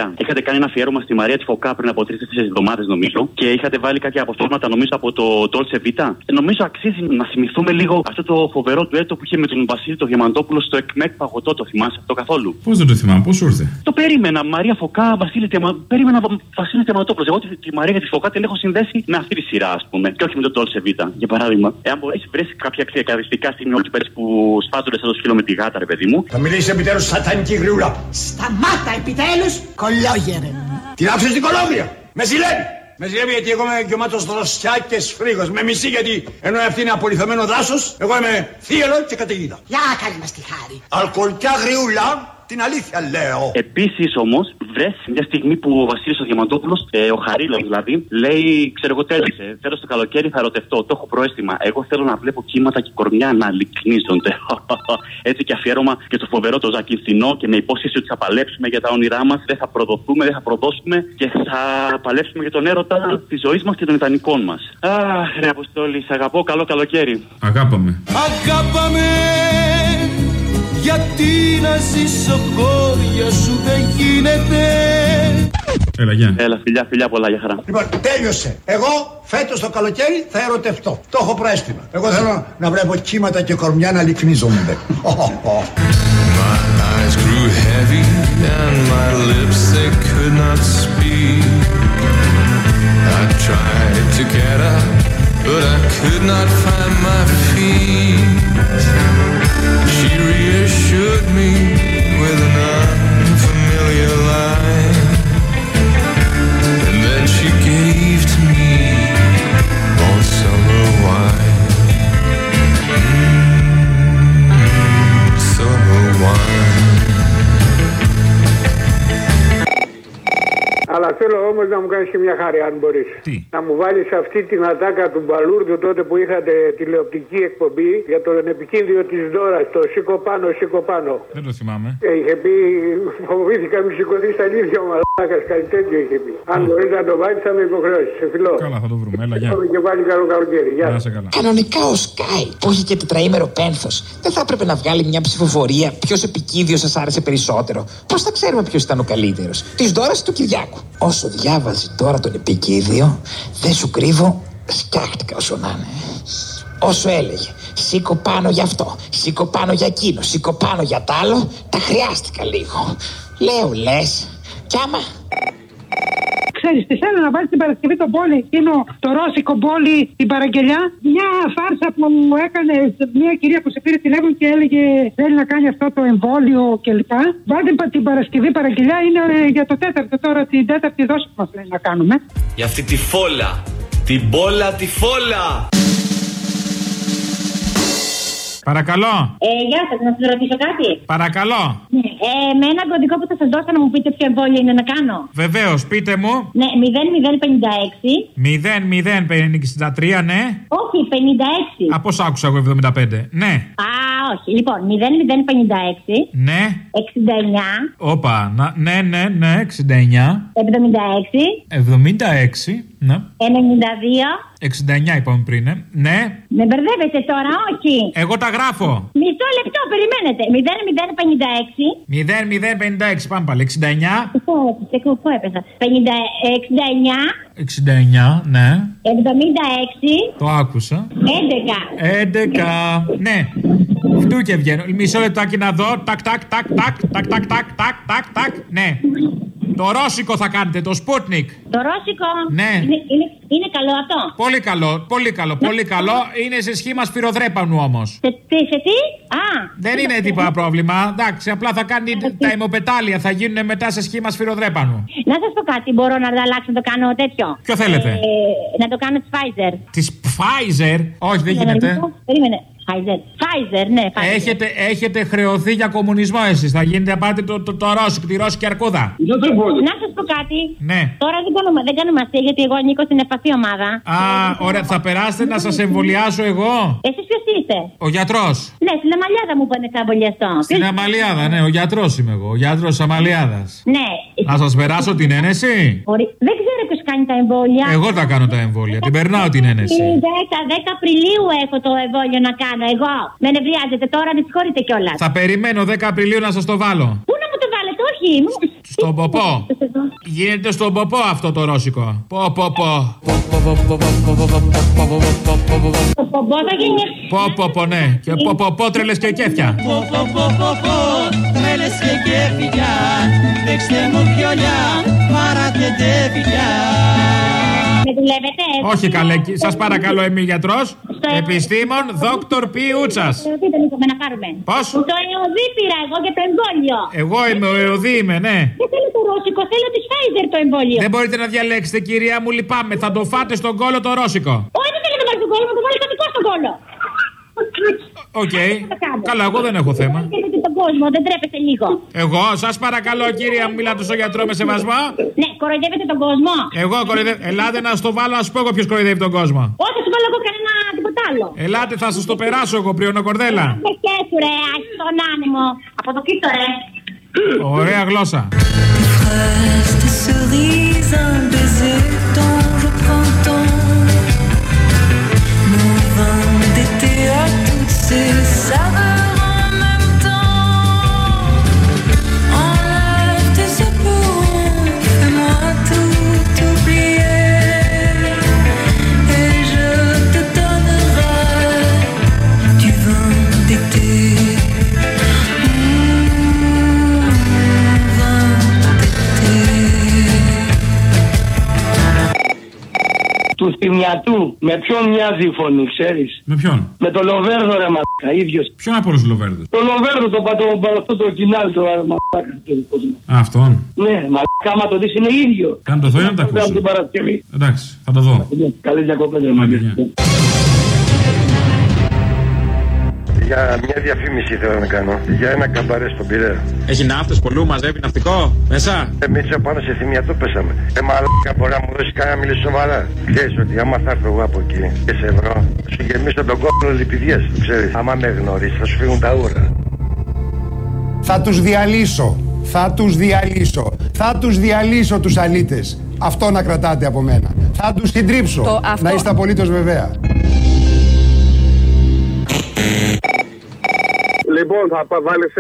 Speaker 24: Παραγγελιά. Είχατε κάνει ένα αφιέρωμα στη Μαρία της Φωκά πριν από τρει-τέσσερι εβδομάδες, νομίζω, και είχατε βάλει κάποια αποσπάσματα, νομίζω, από το Dolce Vita. Ε, νομίζω αξίζει να θυμηθούμε λίγο αυτό το φοβερό του έτο που είχε με τον Βασίλη το Διαμαντόπουλο στο ΕΚΜΕΚ παγωτό. Το θυμάσαι αυτό καθόλου;
Speaker 11: Πώς δεν το θυμάμαι, πώς σου ήρθε;
Speaker 24: Το περίμενα. Μαρία Φωκά, Βασίλη Διαμα... Περίμενα Βα- Βασίλη Διαμαντόπουλο. Εγώ τη, τη Μαρία τη Φωκά την έχω συνδέσει με αυτή τη σειρά, ας πούμε. Και όχι με το Dolce Vita, για παράδειγμα. Εάν μπορείς βρεις κάποια ξεκαθαριστικά στιγμή εκεί πέρα που σπάζονται σαν το σκύλο με τη γάτα, ρε παιδί μου.
Speaker 1: Θα μιλήσεις επιτέλους σατανική γριούλα.
Speaker 25: Σταμάτα επιτέλους, κολόγερε.
Speaker 1: Την άφησες στην Κολόμβια. Με ζηλεύει. Με ζηλεύει γιατί εγώ είμαι γεμάτος δροσιά και σφρίγος. Με μισή γιατί ενώ αυτή είναι απολυθωμένο δάσος, εγώ είμαι θύελο και καταιγίδα.
Speaker 25: Για κάνε μας τη χάρη.
Speaker 1: Αλκοολικά γριούλα, την αλήθεια λέω.
Speaker 24: Επίσης όμως, βρες μια στιγμή που ο Βασίλης ο Διαμαντόπουλος, ε, ο Χαρίλος δηλαδή, λέει: Ξέρω εγώ τέλειωσε. Θέλω στο καλοκαίρι θα ερωτευτώ. Το έχω προέστημα. Εγώ θέλω να βλέπω κύματα και κορμιά να λυκνίζονται. Έτσι και αφιέρωμα και το φοβερό το Ζακινθινό και με υπόσχεση ότι θα παλέψουμε για τα όνειρά μας, δεν θα προδοθούμε, δεν θα προδώσουμε και θα παλέψουμε για τον έρωτα της ζωής μας και των ιδανικών μας. Αχ, ρε Αποστόλη, σ' αγαπώ. Καλό καλοκαίρι.
Speaker 11: Αγάπαμε.
Speaker 10: Αγάπαμε γιατί να ζήσω χώρια σου δεν γίνεται
Speaker 11: Έλα, γεια.
Speaker 24: Έλα, φιλιά, φιλιά πολλά για χαρά.
Speaker 1: Λοιπόν, τέλειωσε. Εγώ φέτος το καλοκαίρι θα ερωτευτώ. Το έχω προέστημα. Εγώ θέλω να βλέπω κύματα και κορμιά να λυκνίζονται.
Speaker 15: My eyes grew heavy and my lips they could not speak. I tried to get up, but I could not find my feet. She reassured me
Speaker 19: Αλλά θέλω όμως να μου κάνεις και μια χάρη, αν μπορείς. Να μου βάλεις αυτή την ατάκα του Μπαλούρδου τότε που είχατε τηλεοπτική εκπομπή για τον επικίνδυνο της Δώρα, το σήκω πάνω, σήκω πάνω.
Speaker 11: Δεν το θυμάμαι.
Speaker 19: Ε, είχε πει, φοβήθηκα μη σηκωθείς στα αλήθεια ο Μαλάκας, κάτι τέτοιο είχε πει. Αν μπορείς να το βάλεις, θα με υποχρεώσεις. Σε φιλό.
Speaker 11: Καλά, θα το βρούμε. Έλα, γεια.
Speaker 19: Έχουμε και πάλι καλό καλοκαίρι. Γεια.
Speaker 11: Να σε καλά.
Speaker 25: Κανονικά ο Σκάι που έχει και τετραήμερο πένθος δεν θα έπρεπε να βγάλει μια ψηφοφορία ποιος επικίδιο σας άρεσε περισσότερο. Πώς θα ξέρουμε ποιος ήταν ο καλύτερος, της Δώρα ή του Κυριάκου; Όσο διάβαζε τώρα τον επικίδιο, δεν σου κρύβω, σκιάχτηκα όσο να είναι. Όσο έλεγε, σήκω πάνω για αυτό, σήκω πάνω για εκείνο, σήκω πάνω για τ' άλλο, τα χρειάστηκα λίγο. Λέω λες, κι άμα
Speaker 26: Ξέρεις, τι θέλω να βάλεις την Παρασκευή τον πόλη, εκείνο το ρώσικο πόλη, την παραγγελιά. Μια φάρσα που μου έκανε μια κυρία που σε πήρε τηλέφωνο και έλεγε θέλει να κάνει αυτό το εμβόλιο κλπ. Βάλτε την Παρασκευή παραγγελιά, είναι ε, για το τέταρτο τώρα, την τέταρτη δόση που μας λέει να κάνουμε.
Speaker 27: Για αυτή τη φόλα. Την μπόλα τη φόλα.
Speaker 11: Παρακαλώ.
Speaker 28: Ε, γεια σας, να σας ρωτήσω κάτι.
Speaker 11: Παρακαλώ.
Speaker 28: Ε, με ένα κωδικό που θα σας δώσω να μου πείτε ποιο εμβόλιο είναι να κάνω.
Speaker 11: Βεβαίως, πείτε μου.
Speaker 28: Ναι, 0056.
Speaker 11: 0-0-63, ναι.
Speaker 28: Όχι, 56.
Speaker 11: Από άκουσα εγώ 75. Ναι.
Speaker 28: Α, όχι. Λοιπόν, 0056.
Speaker 11: Ναι.
Speaker 28: 69.
Speaker 11: Όπα. Να, ναι, ναι, ναι. 69.
Speaker 28: 76.
Speaker 11: 76. Ναι.
Speaker 28: 92.
Speaker 11: 69 είπαμε πριν, ε. Ναι.
Speaker 28: Με μπερδεύετε τώρα, όχι.
Speaker 11: Εγώ τα γράφω.
Speaker 28: Μισό λεπτό, περιμένετε. 0056.
Speaker 11: 0-0-56. Πάμε πάλι. 69.
Speaker 28: Πού έπεσα, πού έπεσα. 50,
Speaker 11: 69, ναι.
Speaker 28: 69. 76.
Speaker 11: Το άκουσα.
Speaker 28: 11.
Speaker 11: 11. Ναι. Φτού και βγαίνω. Μισό λεπτάκι να δω. Τακ, τακ, τακ, τακ, τακ, τακ, τακ, τακ, τακ, τακ. Ναι. Το ρώσικο θα κάνετε, το Sputnik.
Speaker 28: Το ρώσικο;
Speaker 11: Ναι.
Speaker 28: Είναι, είναι, είναι καλό αυτό;
Speaker 11: Πολύ καλό, πολύ καλό, πολύ καλό. Είναι σε σχήμα σφυροδρέπανου όμως.
Speaker 28: Σε, τι, σε τι; Α.
Speaker 11: Δεν είναι τίποτα πρόβλημα. Εντάξει, απλά θα κάνει τα αιμοπετάλια, θα γίνουν μετά σε σχήμα σφυροδρέπανου.
Speaker 28: Να σας πω κάτι, μπορώ να αλλάξω να το κάνω τέτοιο;
Speaker 11: Ποιο θέλετε;
Speaker 28: Ε, να το κάνω της Pfizer.
Speaker 11: Της Pfizer; Όχι, δεν γίνεται.
Speaker 28: Περίμενε. Pfizer. Pfizer, ναι, Pfizer.
Speaker 11: Έχετε, έχετε χρεωθεί για κομμουνισμό εσείς. Θα γίνετε να πάτε το, το, το, ρώσικο, τη ρώσικη αρκούδα.
Speaker 28: Να σας πω κάτι.
Speaker 11: Ναι.
Speaker 28: Τώρα δεν κάνουμε, δεν κάνουμε αστεία γιατί εγώ ανήκω στην ευπαθή ομάδα.
Speaker 11: Α, ωραία, θα περάσετε να σας εμβολιάσω εγώ;
Speaker 28: Εσείς ποιος είστε;
Speaker 11: Ο γιατρός.
Speaker 28: Ναι, στην Αμαλιάδα μου είπανε θα εμβολιαστώ.
Speaker 11: Στην Αμαλιάδα, ναι, ο γιατρός είμαι εγώ. Ο γιατρός της Αμαλιάδας.
Speaker 28: Ναι.
Speaker 11: Να σας περάσω την ένεση;
Speaker 28: Μπορεί- Δεν ξέρω ποιος κάνει τα εμβόλια.
Speaker 11: Εγώ θα κάνω τα εμβόλια. Την περνάω την ένεση.
Speaker 28: Την 10, 10 Απριλίου έχω το εμβόλιο να κάνω. Εγώ. Με νευριάζετε τώρα, με συγχωρείτε κιόλας.
Speaker 11: Θα περιμένω 10 Απριλίου να σας το βάλω.
Speaker 28: Πού να μου το βάλετε, όχι. Μου...
Speaker 11: Στον ποπό. Γίνεται στον ποπό αυτό το ρώσικο. Πο, πο, πο.
Speaker 28: Το πομπό θα γίνει.
Speaker 11: Πο, πο, πο, ναι. Και πο, πο, πο, τρελες και κέφια.
Speaker 8: Πω πω πω πω πω Τρέλες και κέφια Δείξτε μου βιολιά Πάρατε τέφια
Speaker 28: Με δουλεύετε.
Speaker 11: Όχι καλέ, σας παρακαλώ, είμαι γιατρός. Επιστήμον, δόκτωρ Πιούτσα.
Speaker 28: Τι δεν είπαμε να πάρουμε.
Speaker 11: Πώς;
Speaker 28: Το εωδή πήρα εγώ για το εμβόλιο.
Speaker 11: Εγώ είμαι ο Εωδή, είμαι, ναι.
Speaker 28: Δεν θέλω το ρώσικο, θέλω τη Pfizer το εμβόλιο.
Speaker 11: Δεν μπορείτε να διαλέξετε, κυρία μου, λυπάμαι. Θα το φάτε στον κόλο το ρώσικο.
Speaker 28: Όχι, δεν θέλω να βάλει τον κόλλο, να το βάλει κατοικό στον κόλλο.
Speaker 11: Οκ. Καλά, εγώ δεν έχω θέμα.
Speaker 28: Κοροϊδεύετε τον κόσμο, δεν τρέπεστε λίγο.
Speaker 11: Εγώ, σας παρακαλώ, κυρία μου, μιλάτε στο γιατρό με σεβασμό.
Speaker 28: Ναι, κοροϊδεύετε τον κόσμο.
Speaker 11: Εγώ κοροϊδεύω. Ελάτε να στο βάλω, να σου πω εγώ ποιος κοροϊδεύει τον κόσμο.
Speaker 28: Όχι, σου βάλω εγώ κανένα τίποτα άλλο.
Speaker 11: Ελάτε, θα σας το περάσω εγώ, πριονο κορδέλα.
Speaker 28: Με σκέφου ρε, άχι τον άνεμο. Από το κοίτο ρε.
Speaker 11: Ωραία γλώσσα.
Speaker 5: Fraise,
Speaker 17: Του θυμιατού. Με ποιον μοιάζει η φωνή, ξέρεις;
Speaker 11: Με ποιον;
Speaker 17: Με το Λοβέρδο ρε μαλάκα, ίδιος.
Speaker 11: Ποιον από όλου του Λοβέρδου.
Speaker 17: Το Λοβέρδο, το πατώ, αυτό το κοινάλι, το μαλάκα. το δικό του.
Speaker 11: Α, αυτόν.
Speaker 17: Ναι, μαλάκα, άμα το δεις είναι ίδιο.
Speaker 11: Κάνε το δω ή να τα
Speaker 17: Από
Speaker 11: ακούσω.
Speaker 17: την Παρασκευή.
Speaker 11: Εντάξει, θα το δω.
Speaker 17: Καλή διακοπές, ρε
Speaker 11: Άντε,
Speaker 17: μαλάκα.
Speaker 11: γεια.
Speaker 29: Για μια διαφήμιση θέλω να κάνω. Για ένα καμπαρέ στον Πειραιά.
Speaker 11: Έχει ναύτες πολλού, μαζεύει ναυτικό μέσα.
Speaker 29: Εμείς πάνω σε θυμιατό πέσαμε. Ε, μαλάκα μπορεί να μου δώσεις κανένα να μιλήσει σοβαρά. Ξέρεις ότι άμα θα έρθω εγώ από εκεί και σε ευρώ, θα σου γεμίσω τον κόκκινο λιπηδιέ. Ξέρεις, άμα με γνωρίσει, θα σου φύγουν τα ούρα.
Speaker 30: Θα τους διαλύσω. Θα τους διαλύσω. Θα τους διαλύσω τους αλήτες. Αυτό να κρατάτε από μένα. Θα τους συντρίψω.
Speaker 31: Το αυτό-
Speaker 30: Να είστε απολύτως βεβαία.
Speaker 32: Λοιπόν, θα βάλεις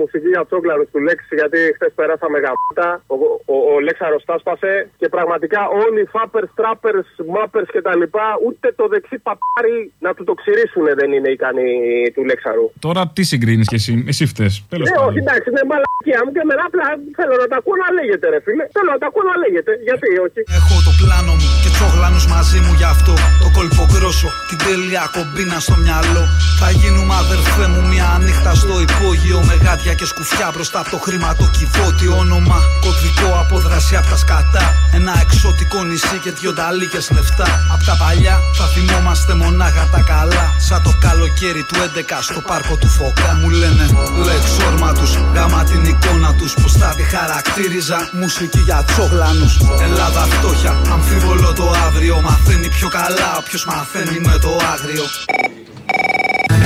Speaker 32: μουσική για τσόγκλαρου του Λέξη, γιατί χθες περάσαμε γαμάτα. Ο, ο, ο Λέξαρος τάσπασε και πραγματικά όλοι οι φάπερς, τράπερς, μάπερς κτλ. Ούτε το δεξί παπάρι να του το ξηρίσουν δεν είναι ικανοί του Λέξαρου.
Speaker 11: Τώρα τι συγκρίνεις και εσύ, εσύ φταίει. Τέλος
Speaker 32: Ναι, όχι,
Speaker 11: πάντων.
Speaker 32: εντάξει, είναι μαλακία μου και εμένα απλά θέλω να τα ακούω να λέγεται, ρε φίλε. Θέλω να τα ακούω να λέγεται. Γιατί όχι.
Speaker 33: Έχω το πλάνο μου και τσόγλανους μαζί μου γι' αυτό. Το κόλπο γκρόσο, την τέλεια κομπίνα στο μυαλό. Θα γίνουμε αδερφέ μου μια νύχτα στο υπόγειο. Με γάτια και σκουφιά μπροστά από το χρηματοκιβώτιο Όνομα. Κωδικό απόδραση από τα σκατά. Ένα εξωτικό νησί και δυο ταλίκες λεφτά. Απ' τα παλιά θα θυμόμαστε μονάχα τα καλά. Σαν το καλοκαίρι του 11 στο πάρκο του Φωκά Μου λένε λέξ όρμα τους, γάμα την εικόνα τους Πως θα τη χαρακτήριζα μουσική για τσόγλανους Ελλάδα φτώχεια, αμφίβολο το αύριο Μαθαίνει πιο καλά όποιος μαθαίνει με το άγριο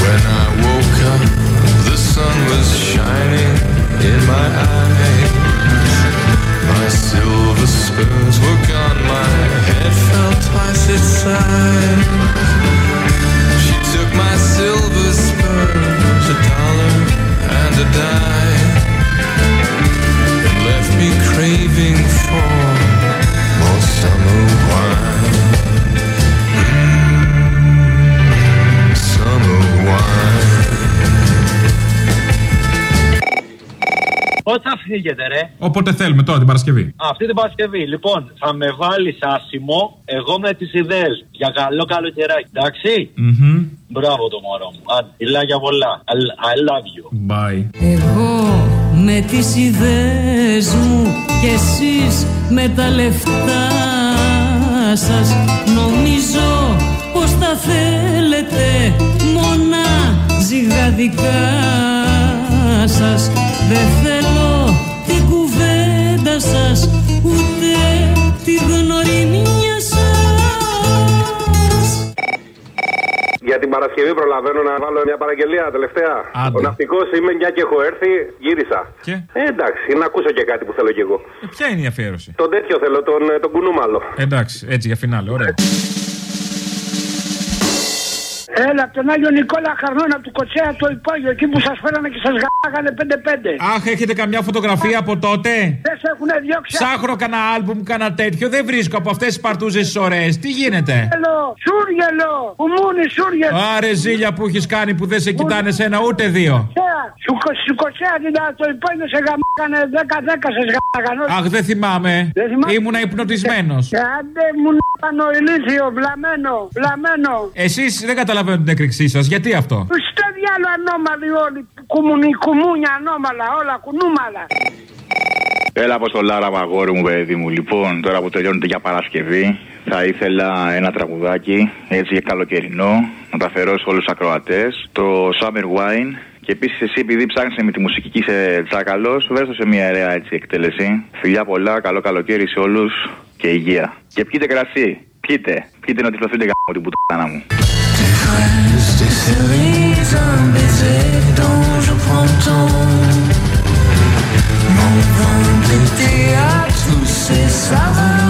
Speaker 15: When I woke up, the sun was shining in my eyes. My silver spurs were gone, my head felt twice its size. She took my silver spurs, a dollar and a dime, and left me craving for more summer
Speaker 22: Πότε θα φύγετε, ρε;
Speaker 11: Όποτε θέλουμε τώρα την Παρασκευή.
Speaker 22: Αυτή την Παρασκευή. Λοιπόν, θα με βάλεις άσημο εγώ με τις ιδέες για καλό καλοκαιράκι. Εντάξει;
Speaker 11: Μμμ.
Speaker 22: Μπράβο το μωρό μου. Άντε, φιλάκια πολλά. I, I love you.
Speaker 11: Bye.
Speaker 34: Εγώ με τις ιδέες μου και εσείς με τα λεφτά σας Νομίζω πως τα θέλετε μόνα ζυγαδικά σας Δεν θέλω την κουβέντα σας ούτε τη γνωριμία σας
Speaker 32: Για την Παρασκευή προλαβαίνω να βάλω μια παραγγελία τελευταία.
Speaker 11: Άντε.
Speaker 32: Ο ναυτικός είμαι, μια και έχω έρθει, γύρισα.
Speaker 11: Και;
Speaker 32: Ε, εντάξει, να ακούσω και κάτι που θέλω κι εγώ.
Speaker 11: Ε, ποια είναι η αφιέρωση;
Speaker 32: Τον τέτοιο θέλω, τον, ε, τον κουνούμαλο.
Speaker 11: Εντάξει, έτσι για φινάλε, ωραία.
Speaker 26: Έλα, από τον Άγιο Νικόλα Χαρνώνα του Κοτσέα το υπόγειο, εκεί που σας φέρανε και σας γάγανε 5-5.
Speaker 11: Αχ, έχετε καμιά φωτογραφία από τότε;
Speaker 26: Δεν σε έχουν διώξει.
Speaker 11: Ψάχνω κανένα άλμπουμ, κανένα τέτοιο. Δεν βρίσκω από αυτές τις παρτούζες τις ωραίες. Τι γίνεται;
Speaker 26: Σούργελο, σούργελο, κουμούνι, σούργελο.
Speaker 11: Άρε ζήλια που έχεις κάνει που δεν σε κοιτάνε σε ένα ούτε δύο.
Speaker 26: Κοτσέα, Σου, σου Κοτσέα την το υπόγειο σε γαμάγανε 10-10 σε γαμάγανε.
Speaker 11: Αχ, δεν θυμάμαι.
Speaker 26: Δεν θυμάμαι.
Speaker 11: Ήμουνα υπνοτισμένος.
Speaker 26: Και άντε μου πάνω ηλίθιο, βλαμμένο, βλαμμένο.
Speaker 11: Εσείς δεν καταλαβαίνω την έκρηξή σας. Γιατί αυτό;
Speaker 26: Στο διάλο ανώμαλοι όλοι, κουμουνι, κουμούνια ανώμαλα, όλα κουνούμαλα.
Speaker 35: Έλα από στο Λάρα αγόρι μου, παιδί μου. Λοιπόν, τώρα που τελειώνεται για Παρασκευή, θα ήθελα ένα τραγουδάκι έτσι για καλοκαιρινό να τα αφαιρώ σε όλους τους ακροατές. Το Summer Wine. Και επίσης, εσύ επειδή ψάχνει με τη μουσική και είσαι τσάκαλος, βέστο σε μια ωραία έτσι εκτέλεση. Φιλιά πολλά, καλό καλοκαίρι σε όλους και υγεία. Και πιείτε κρασί. Πιείτε. Πιείτε να τυφλωθείτε γάμο την πουτάνα μου.
Speaker 34: Des cerises, un baiser dont je prends ton Mon vin d'été à tous ces saveurs